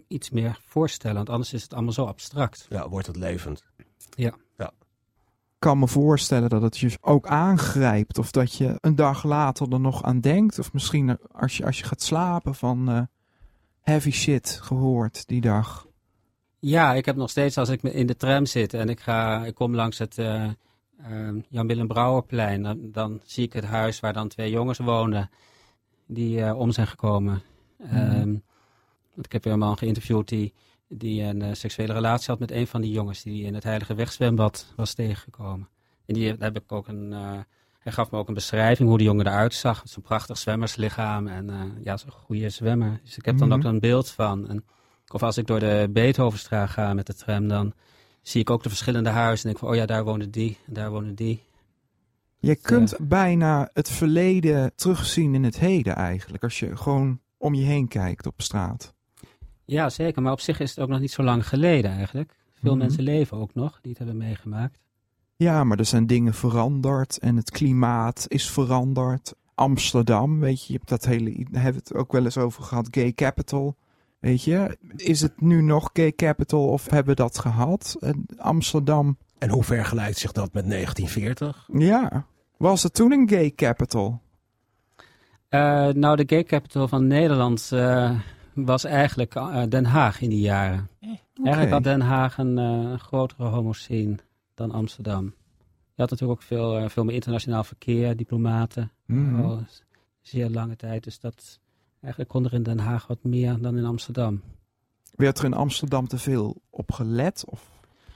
iets meer voorstellen. Want anders is het allemaal zo abstract. ja, wordt het levend. Ja. Ik kan me voorstellen dat het je ook aangrijpt. Of dat je een dag later er nog aan denkt. Of misschien als je, als je gaat slapen van eh, heavy shit gehoord die dag. Ja, ik heb nog steeds als ik in de tram zit en ik, ga, ik kom langs het eh, eh, Jan-Willem Brouwerplein, dan, dan zie ik het huis waar dan twee jongens wonen die eh, om zijn gekomen. Ehm, want ik heb weer een man geïnterviewd die, die een eh, seksuele relatie had met een van die jongens die in het Heilige Wegzwembad was tegengekomen. En die daar heb ik ook een, eh, hij gaf me ook een beschrijving hoe die jongen eruit zag. Met zo'n prachtig zwemmerslichaam en ja, zo'n goede zwemmer. Dus ik heb dan Mhm. ook een beeld van. En of als ik door de Beethovenstraat ga met de tram, dan zie ik ook de verschillende huizen. En denk van, oh ja, daar wonen die, en daar wonen die. Je kunt bijna het verleden terugzien in het heden eigenlijk. Als je gewoon om je heen kijkt op straat. Ja, zeker. Maar op zich is het ook nog niet zo lang geleden eigenlijk. Veel Mhm. mensen leven ook nog die het hebben meegemaakt. Ja, maar er zijn dingen veranderd en het klimaat is veranderd. Amsterdam, weet je, je hebt dat hele, hebben we het ook wel eens over gehad, gay capital. Weet je, is het nu nog gay capital of hebben we dat gehad? En Amsterdam, En hoe vergelijkt zich dat met 1940? ja, was het toen een gay capital? Eh, nou, de gay capital van Nederland eh, was eigenlijk eh, Den Haag in die jaren. Eigenlijk had Den Haag een eh, grotere homoscene dan Amsterdam. Je had natuurlijk ook veel, eh, veel meer internationaal verkeer, diplomaten. Al zeer lange tijd. Dus dat eigenlijk kon er in Den Haag wat meer dan in Amsterdam. Werd er in Amsterdam te veel op gelet? Of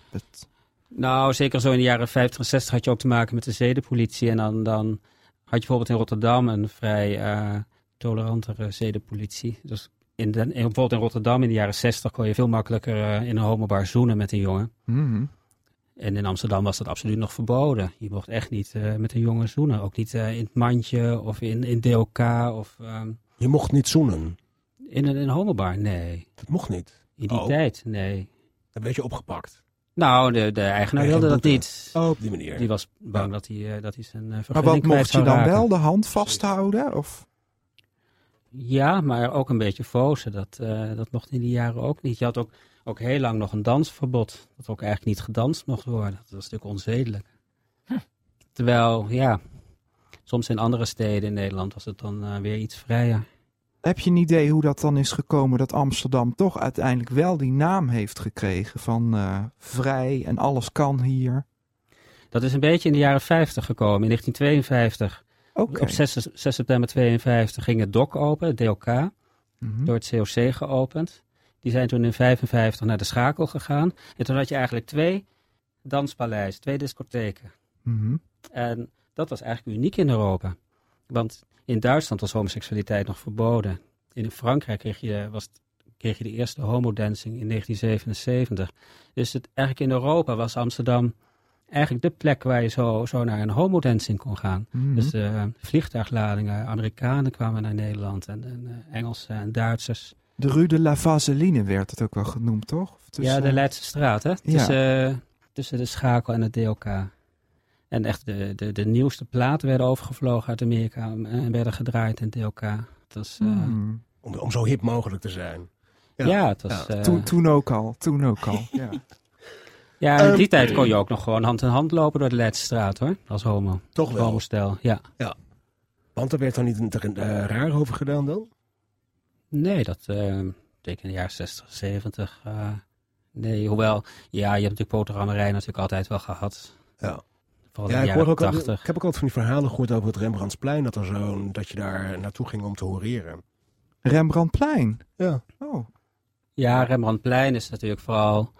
het... Nou, zeker zo in de jaren 50 en 60 had je ook te maken met de zedenpolitie. En dan, dan had je bijvoorbeeld in Rotterdam een vrij eh, tolerantere zedenpolitie. Dus in in, bijvoorbeeld in Rotterdam in de jaren 60 kon je veel makkelijker eh, in een homobar zoenen met een jongen. Mhm. En in Amsterdam was dat absoluut nog verboden. Je mocht echt niet eh, met een jongen zoenen. Ook niet in het mandje of in, in DOK of ehm, Je mocht niet zoenen. in, een, in een homobar. Nee. Dat mocht niet. In die Oh. tijd, nee. Dan werd je opgepakt. Nou, de, de eigenaar wilde dat niet. Oh, op die manier. Die was bang dat hij, eh, dat hij zijn eh Maar wat mocht je dan raken. wel? De hand vasthouden? Of? Ja, maar ook een beetje fozen. Dat, eh, dat mocht in die jaren ook niet. Je had ook, ook heel lang nog een dansverbod. Dat ook eigenlijk niet gedanst mocht worden. Dat was natuurlijk onzedelijk. Terwijl, ja, soms in andere steden in Nederland was het dan eh, weer iets vrijer. Heb je een idee hoe dat dan is gekomen dat Amsterdam toch uiteindelijk wel die naam heeft gekregen van eh, vrij en alles kan hier? Dat is een beetje in de jaren 50 gekomen. In 1952, Oké. op 6, 6 september 52, ging het DOC open, het DOK, Mhm. door het COC geopend. Die zijn toen in 55 naar de schakel gegaan. En toen had je eigenlijk twee danspaleizen, twee discotheken. Mhm. En dat was eigenlijk uniek in Europa. Want in Duitsland was homoseksualiteit nog verboden. In Frankrijk kreeg je, was, het- kreeg je de eerste homodancing in 1977. Dus het, eigenlijk in Europa was Amsterdam eigenlijk de plek waar je zo, zo naar een homodancing kon gaan. Mhm. Dus eh, vliegtuigladingen, Amerikanen kwamen naar Nederland en, en eh, Engelsen en Duitsers. De Rue de la Vaseline werd het ook wel genoemd, toch? Tussen- ja, de Leidse straat, hè? Tussen, eh, tussen de Schakel en het DLK. En echt de, de, de nieuwste platen werden overgevlogen uit Amerika en werden gedraaid in DLK. Het was, eh, Hmm. Om, om zo hip mogelijk te zijn. ja. het was... eh, Toen, toen ook al, toen ook al. ja. ja, in die Ehm, tijd kon je ook nog gewoon hand in hand lopen door de Leidse straat, hoor. Als homo. Toch wel. Homostel, ja. Ja. Want er werd dan niet een uh, raar over gedaan dan? Nee, dat uh, denk in de jaren 60, 70. Uh, nee, hoewel, ja, je hebt natuurlijk poterhammerij natuurlijk altijd wel gehad. Ja. Vooral ja, ik, hoor ook al, 80. ik heb ook altijd van die verhalen gehoord over het Rembrandtsplein, dat, er zo, dat je daar naartoe ging om te horeren. Rembrandtplein? Ja. Oh. Ja, Rembrandtplein is natuurlijk vooral...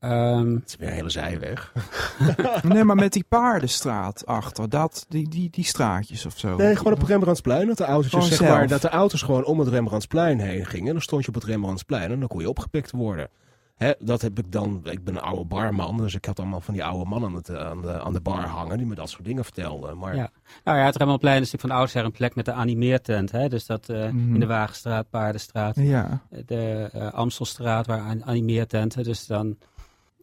Um, het is weer een hele zijweg. nee, maar met die paardenstraat achter, dat, die, die, die straatjes of zo. Nee, gewoon op het Rembrandtsplein. Dat de, autootjes, Gewoon zeg maar, dat de auto's gewoon om het Rembrandtsplein heen gingen. Dan stond je op het Rembrandtsplein en dan kon je opgepikt worden. Hè, dat heb ik dan. Ik ben een oude barman, dus ik had allemaal van die oude mannen aan, het, aan, de, aan de bar hangen die me dat soort dingen vertelden. Maar Ja. Nou ja, het Rembrandtplein is natuurlijk van oudsher een plek met de animeertent. Hè? Dus dat uh, Mhm. in de Wagenstraat, Paardenstraat, Ja. de uh, Amstelstraat waar an- animeertenten. Dus dan...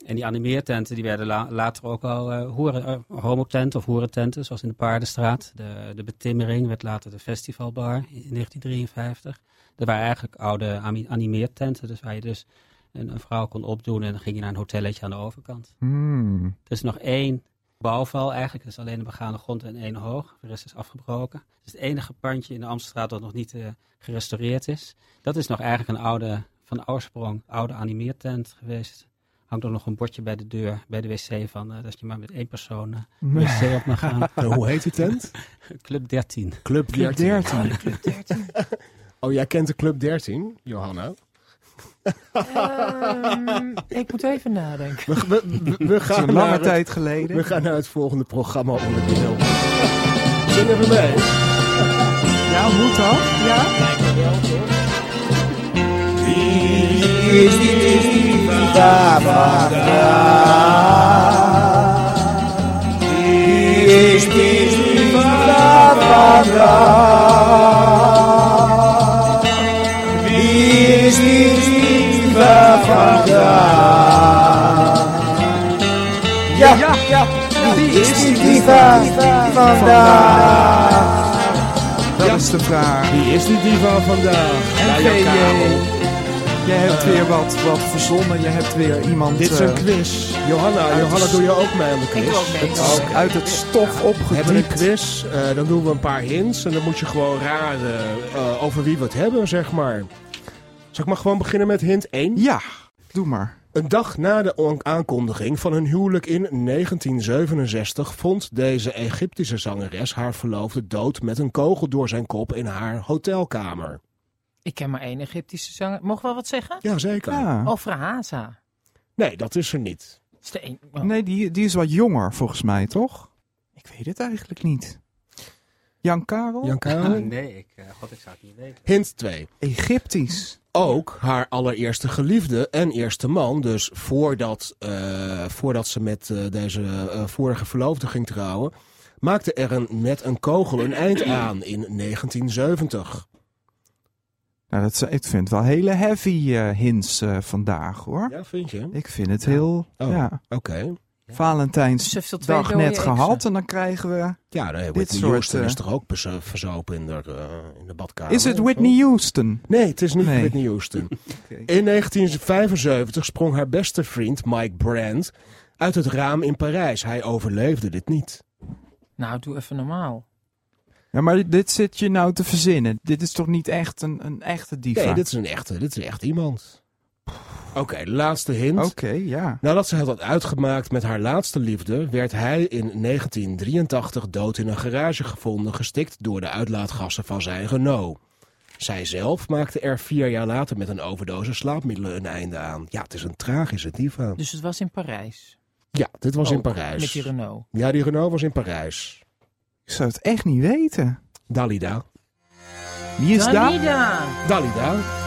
En die animeertenten die werden la- later ook al uh, hoeren, uh, homotenten of hoerententen, zoals in de Paardenstraat. De, de betimmering werd later de festivalbar in 1953. Dat waren eigenlijk oude animeertenten, dus waar je dus een, een, vrouw kon opdoen en dan ging je naar een hotelletje aan de overkant. Hmm. Er is nog één bouwval eigenlijk, dat is alleen een begane grond en één hoog. De rest is afgebroken. Het is het enige pandje in de Amsterdam dat nog niet uh, gerestaureerd is. Dat is nog eigenlijk een oude, van oorsprong, oude animeertent geweest hangt er nog een bordje bij de deur, bij de wc van uh, dat je maar met één persoon uh, de wc op mag gaan. Hoe heet die tent? Club 13. Club 13. Club 13. Oh, Club 13. oh, jij kent de Club 13, Johanna? Um, ik moet even nadenken. We, we, we, we gaan een lange naar tijd het, geleden. We gaan naar het volgende programma onderdeel. Zullen we mee? Ja, moet dat? Ja? Lijkt me wel, toch? Wie is die diva vandaag? Wie is die diva vandaag? Diva vandaag? Dat is de vraag. Wie is die diva vandaag? En Karel. jij hebt weer wat, wat verzonnen. Je hebt weer iemand... Dit is een eh, quiz. Johanna, Johanna doe je ook mee aan de quiz? Ik ook mee. Het is- oké. uit het stof We hebben een quiz, eh, dan doen we een paar hints en dan moet je gewoon raden eh, over wie we het hebben, zeg maar. Zal ik maar gewoon beginnen met hint 1? Ja, doe maar. Een dag na de on- aankondiging van hun huwelijk in 1967 vond deze Egyptische zangeres haar verloofde dood met een kogel door zijn kop in haar hotelkamer. Ik ken maar één Egyptische zanger. Mogen we wel wat zeggen? Jazeker. Ja. Oh, Frahaza. Nee, dat is er niet. Is de een... oh. Nee, die, die is wat jonger volgens mij, toch? Ik weet het eigenlijk niet. Jan Karel? Jan Karel? nee, ik, uh, god, ik zou het niet weten. Hint 2. Egyptisch. Ook haar allereerste geliefde en eerste man, dus voordat, uh, voordat ze met uh, deze uh, vorige verloofde ging trouwen, maakte er een, met een kogel een eind aan in 1970. Nou, dat, ik vind het wel hele heavy eh, hints eh, vandaag, hoor. Ja, vind je? Ik vind het heel... Oh, ja. oké. Valentijnsdag net gehad en dan krijgen we... Ja, nee, Dit Whitney soort, Houston eh, is toch ook verzopen in de, uh, in de badkamer? Is het Whitney? Houston? Nee, het is niet Nee. Whitney Houston. In 1975 sprong haar beste vriend Mike Brandt uit het raam in Parijs. Hij overleefde dit niet. Nou, doe even normaal. Ja, maar dit zit je nou te verzinnen. Dit is toch niet echt een, een echte diva? Nee, dit is een echte, dit is echt iemand. Oké, laatste hint. Oké, ja. Nadat ze het had uitgemaakt met haar laatste liefde, werd hij in 1983 dood in een garage gevonden, gestikt door de uitlaatgassen van zijn Renault. Zij zelf maakte er vier jaar later met een overdosis slaapmiddelen een einde aan. Ja, het is een tragische diva. Dus het was in Parijs. Ja, dit was in Ook, Parijs. Met die Renault. Ja, die Renault was in Parijs. Ik zou het echt niet weten. Dalida. Wie is daar? Dalida. Dalida.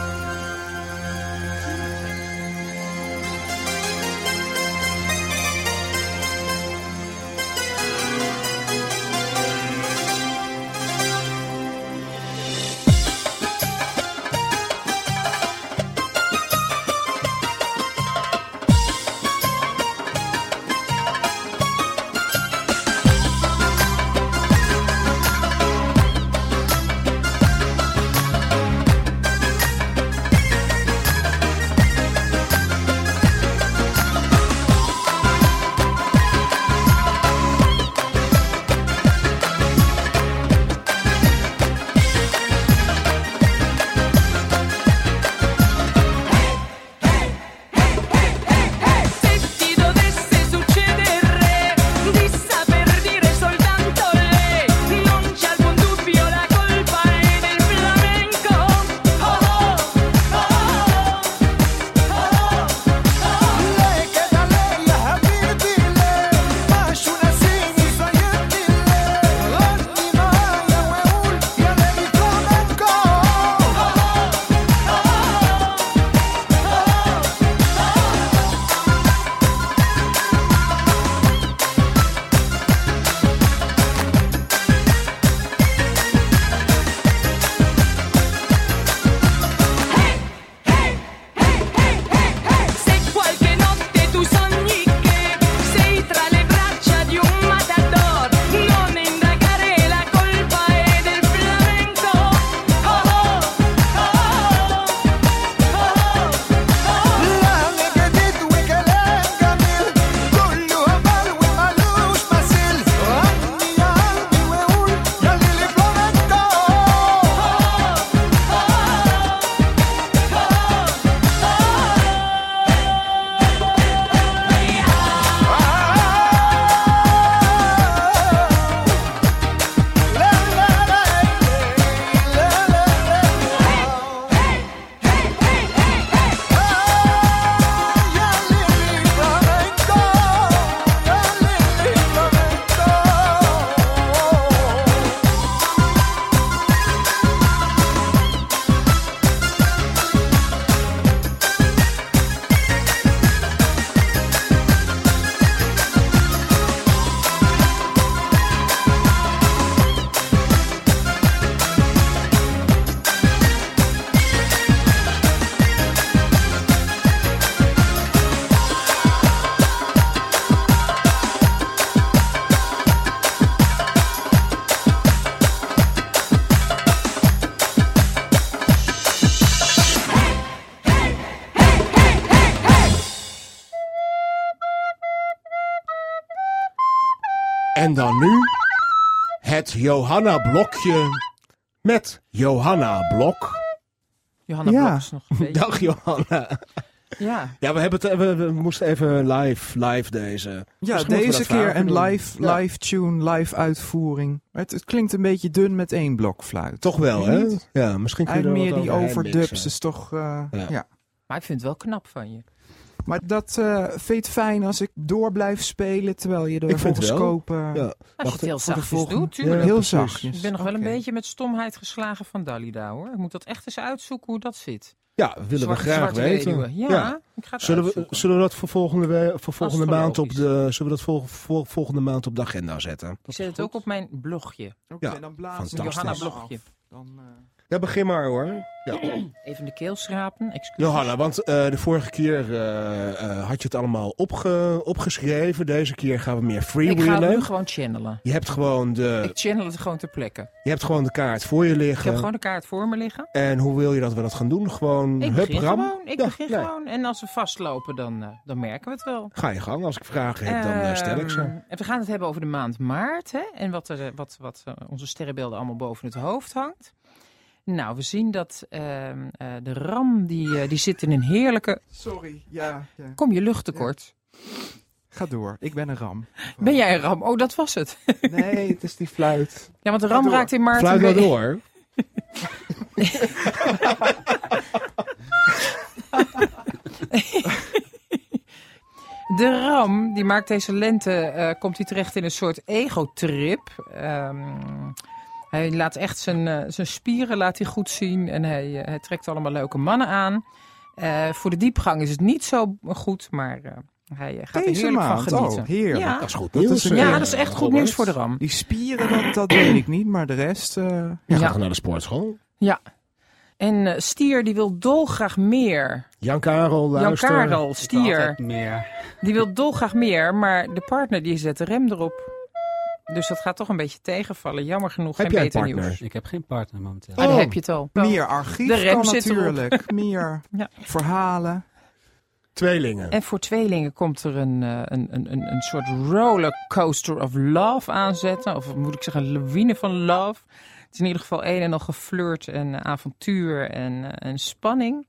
Johanna Blokje met Johanna Blok. Johanna Ja. Blok is nog een beetje. Dag Johanna. Ja. Ja, we, hebben het, we, we moesten even live, live deze. Ja, Misschien deze keer een live, Ja. live tune, live uitvoering. Het, het klinkt een beetje dun met één blokfluit. Toch wel, hè? Ja, misschien kun je er meer die overdubs is toch... eh, Ja. ja. Maar ik vind het wel knap van je. Maar dat eh vind je fijn als ik door blijf spelen terwijl je er Ik vind het volgens wel. kopen... Ja. Als je het heel zachtjes doet, tuurlijk. Ja, heel zachtjes. Ik ben nog wel een beetje met stomheid geslagen van Dalida hoor. Ik moet dat echt eens uitzoeken hoe dat zit. Ja, willen we graag weten. Weduwe. Ja, ik ga Zullen we, zullen we dat voor volgende, voor volgende maand op de, zullen we dat vol, vol- volgende maand op de agenda zetten? Ik zet het ook op mijn blogje. Oké, Ja, dan blazen we. Johanna het blogje. Dan, eh, Ja, begin maar hoor. Ja. Even de keel schrapen. Excuus. Johanna, want eh, de vorige keer eh, eh, had je het allemaal opge, opgeschreven. Deze keer gaan we meer Ik ga freewheelen. het nu gewoon channelen. Je hebt gewoon de, Ik channel het gewoon ter plekke. je hebt gewoon de kaart voor je Ik liggen. heb gewoon de kaart voor me liggen. En hoe wil je dat we dat gaan doen? Gewoon Ik hup, begin ram? gewoon. Ik Ja, begin nee. gewoon. En als we vastlopen, dan, dan merken we het wel. Ga je gang. Als ik vragen heb, dan stel ik ze. Ehm, En we gaan het hebben over de maand maart. Hè? En wat, er, wat, wat onze sterrenbeelden allemaal boven het hoofd hangt. Nou, we zien dat ehm, eh, de ram, die, eh, die zit in een heerlijke... Sorry, ja, ja. Kom je luchttekort? Ga door, ik ben een ram. Ben jij een ram? Oh, dat was het. Nee, het is die fluit. Ja, want de Ga ram door. raakt in maart... Fluit be- door. De ram, die maakt deze lente, eh, komt hij terecht in een soort ego-trip. Ehm, hij laat echt zijn, eh, zijn spieren laat hij goed zien en hij, eh, hij trekt allemaal leuke mannen aan. Eh, voor de diepgang is het niet zo goed, maar eh, hij gaat er heerlijk maand, van genieten. oh, heerlijk. Ja, Dat is goed Dat is ja, dat is echt goed nieuws voor de ram. Die spieren, dat, dat weet ik niet, maar de rest... eh, Ja. gaat naar de sportschool. Ja. En eh, Stier die wil dolgraag meer. Jan Karel, Jan luister. Karel, Altijd Stier, meer. die wil dolgraag meer, maar de partner die zet de rem erop. Dus dat gaat toch een beetje tegenvallen. Jammer genoeg, Heb geen jij een beter partner? nieuws. Ik heb geen partner momenteel. Ah, daar Oh. heb je het al. meer archief De rem zit erop. natuurlijk. Meer Ja. verhalen. Tweelingen. En voor tweelingen komt er een, eh, een, een, een, een soort rollercoaster of love aanzetten. Of moet ik zeggen, een lawine van love. Het is in ieder geval een en al geflirt en avontuur en, eh, en spanning.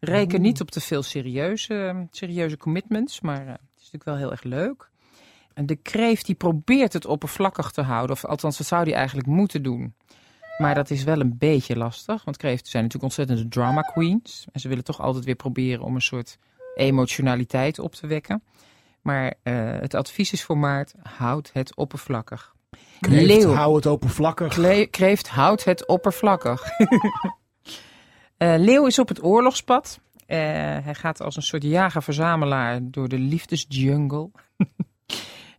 Reken niet op te veel serieuze, serieuze commitments, maar eh, het is natuurlijk wel heel erg leuk. En de kreeft die probeert het oppervlakkig te houden. Of althans, dat zou die eigenlijk moeten doen. Maar dat is wel een beetje lastig. Want kreeften zijn natuurlijk ontzettende drama queens. En ze willen toch altijd weer proberen om een soort emotionaliteit op te wekken. Maar eh, het advies is voor maart, houd het oppervlakkig. Kreeft, Leeuw. hou het oppervlakkig. Kle- kreeft, houd het oppervlakkig. Eh, Leeuw is op het oorlogspad. Eh, hij gaat als een soort jager-verzamelaar door de liefdesjungle.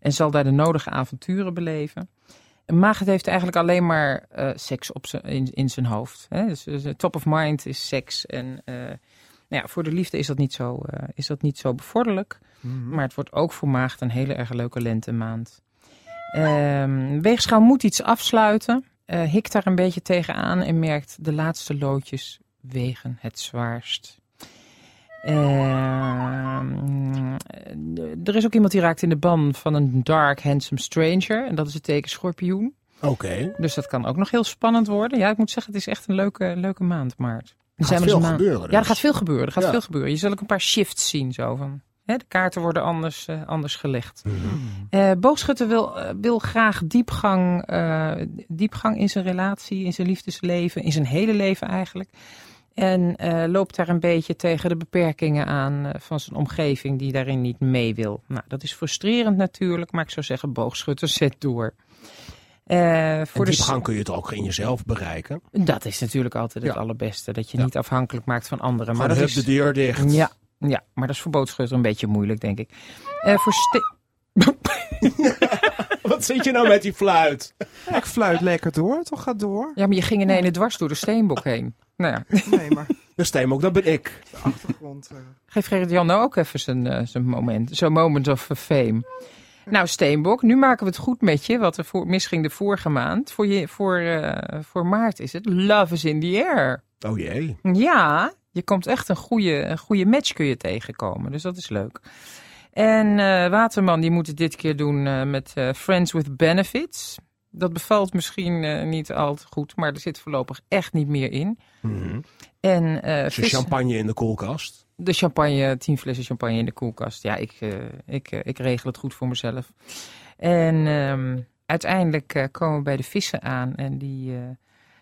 en zal daar de nodige avonturen beleven. Maagd heeft eigenlijk alleen maar eh, seks op in, in zijn hoofd. Hè? Dus, dus, eh, top of mind is seks. En eh, nou ja, voor de liefde is dat niet zo, is dat niet zo bevorderlijk. Maar het wordt ook voor Maagd een hele erg leuke lentemaand. Ehm Weegschaal moet iets afsluiten. hikt daar een beetje tegenaan en merkt de laatste loodjes wegen het zwaarst. Ehm, er is ook iemand die raakt in de ban van een dark handsome stranger. En dat is het teken schorpioen. Oké. Dus dat kan ook nog heel spannend worden. Ja, ik moet zeggen, het is echt een leuke, leuke maand, maart. Er gaat veel maand- gebeuren Ja, er dus. gaat veel gebeuren. Er gaat Ja. veel gebeuren. Je zal ook een paar shifts zien zo van. Hè, de kaarten worden anders, eh, anders gelegd. Eh, Boogschutter wil, eh, wil graag diepgang, diepgang in zijn relatie, in zijn liefdesleven, in zijn hele leven eigenlijk. En eh, loopt daar een beetje tegen de beperkingen aan eh, van zijn omgeving die daarin niet mee wil. Nou, dat is frustrerend natuurlijk, maar ik zou zeggen, boogschutter, zet door. En voor de diepgang kun je het ook in jezelf bereiken. dat is natuurlijk altijd het Ja. allerbeste. Dat je Ja. niet afhankelijk maakt van anderen. Maar Gewoon dat is, de deur dicht. ja, ja, maar dat is voor boodschutter een beetje moeilijk, denk ik. Voor ste- Wat zit je nou met die fluit? Ik fluit lekker door, toch gaat door. ja, maar je ging in ene dwars door de steenbok heen. Nou ja, Nee, maar De steenbok, dat ben ik. de achtergrond... eh, geef Gerrit Jan nou ook even zijn, eh, zijn moment. Zo'n moment of fame. Nou, Steenbok, nu maken we het goed met je. Wat er voor, misging de vorige maand. Voor, je, voor, eh, voor maart is het Love is in the air. Oh jee. Ja, je komt echt een goede, een goede match kun je tegenkomen. Dus dat is leuk. En eh, Waterman die moet het dit keer doen eh, met eh, Friends with Benefits. Dat bevalt misschien niet al te goed, maar er zit voorlopig echt niet meer in. En Is er vissen- champagne in de koelkast? de champagne, tien flessen champagne in de koelkast. Ja, ik, ik, ik regel het goed voor mezelf. En ehm, uiteindelijk komen we bij de vissen aan. En die,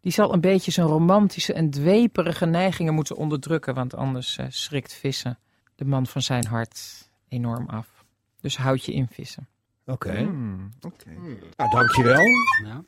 die zal een beetje zijn romantische en dweperige neigingen moeten onderdrukken. Want anders schrikt vissen de man van zijn hart enorm af. Dus houd je in vissen. Oké. Hmm, oké. Nou, dankjewel. Ja.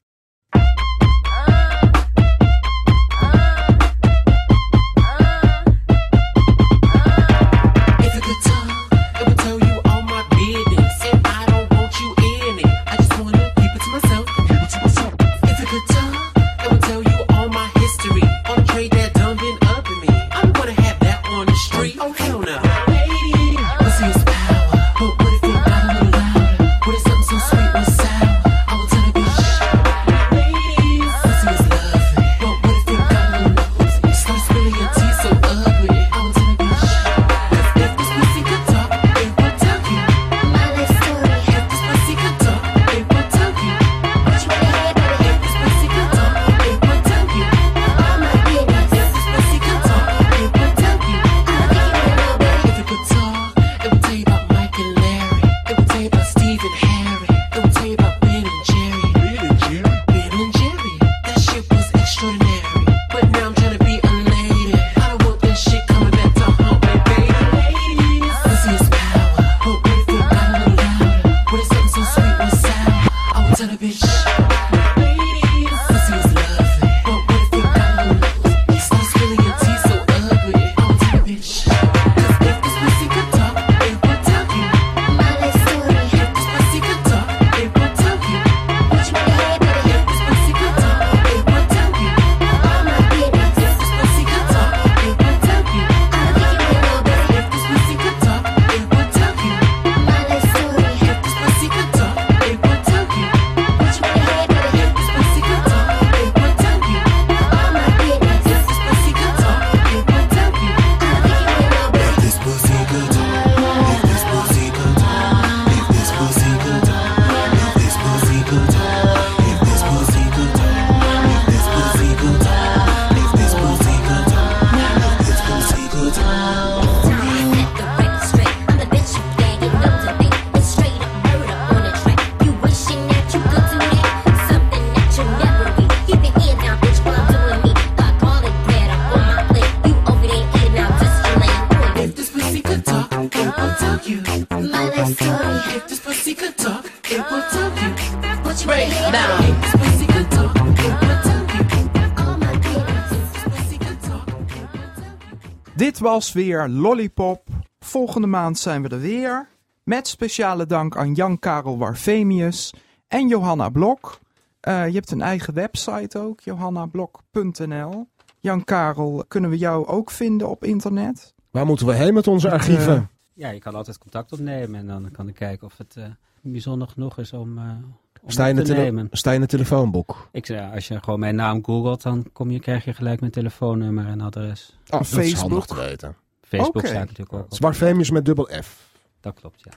Was weer Lollipop. Volgende maand zijn we er weer. Met speciale dank aan Jan-Karel Warfemius en Johanna Blok. Eh, je hebt een eigen website ook, johannablok.nl. Jan-Karel, kunnen we jou ook vinden op internet? Waar moeten we heen met onze archieven? eh, Ja, je kan altijd contact opnemen en dan kan ik kijken of het eh, bijzonder genoeg is om, eh om sta, je in op de te tele- nemen. sta je in het telefoonboek? Ik zei, als je gewoon mijn naam googelt, dan kom je, krijg je gelijk mijn telefoonnummer en adres. Oh, dat is Facebook? handig te weten. Facebook staat natuurlijk ook op. Zwartfemius met dubbel F. Dat klopt, ja.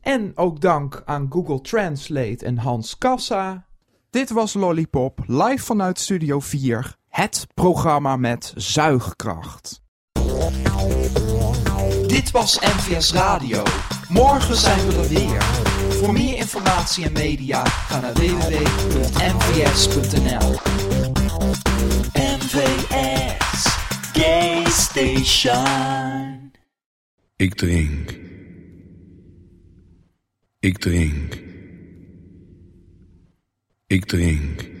En ook dank aan Google Translate en Hans Kassa. Dit was Lollipop, live vanuit Studio 4. Het programma met zuigkracht. Dit was NVS Radio. Morgen zijn we er weer. Voor meer informatie en media ga naar www.nvs.nl. NVS Gay Station. Ik drink. Ik drink. Ik drink.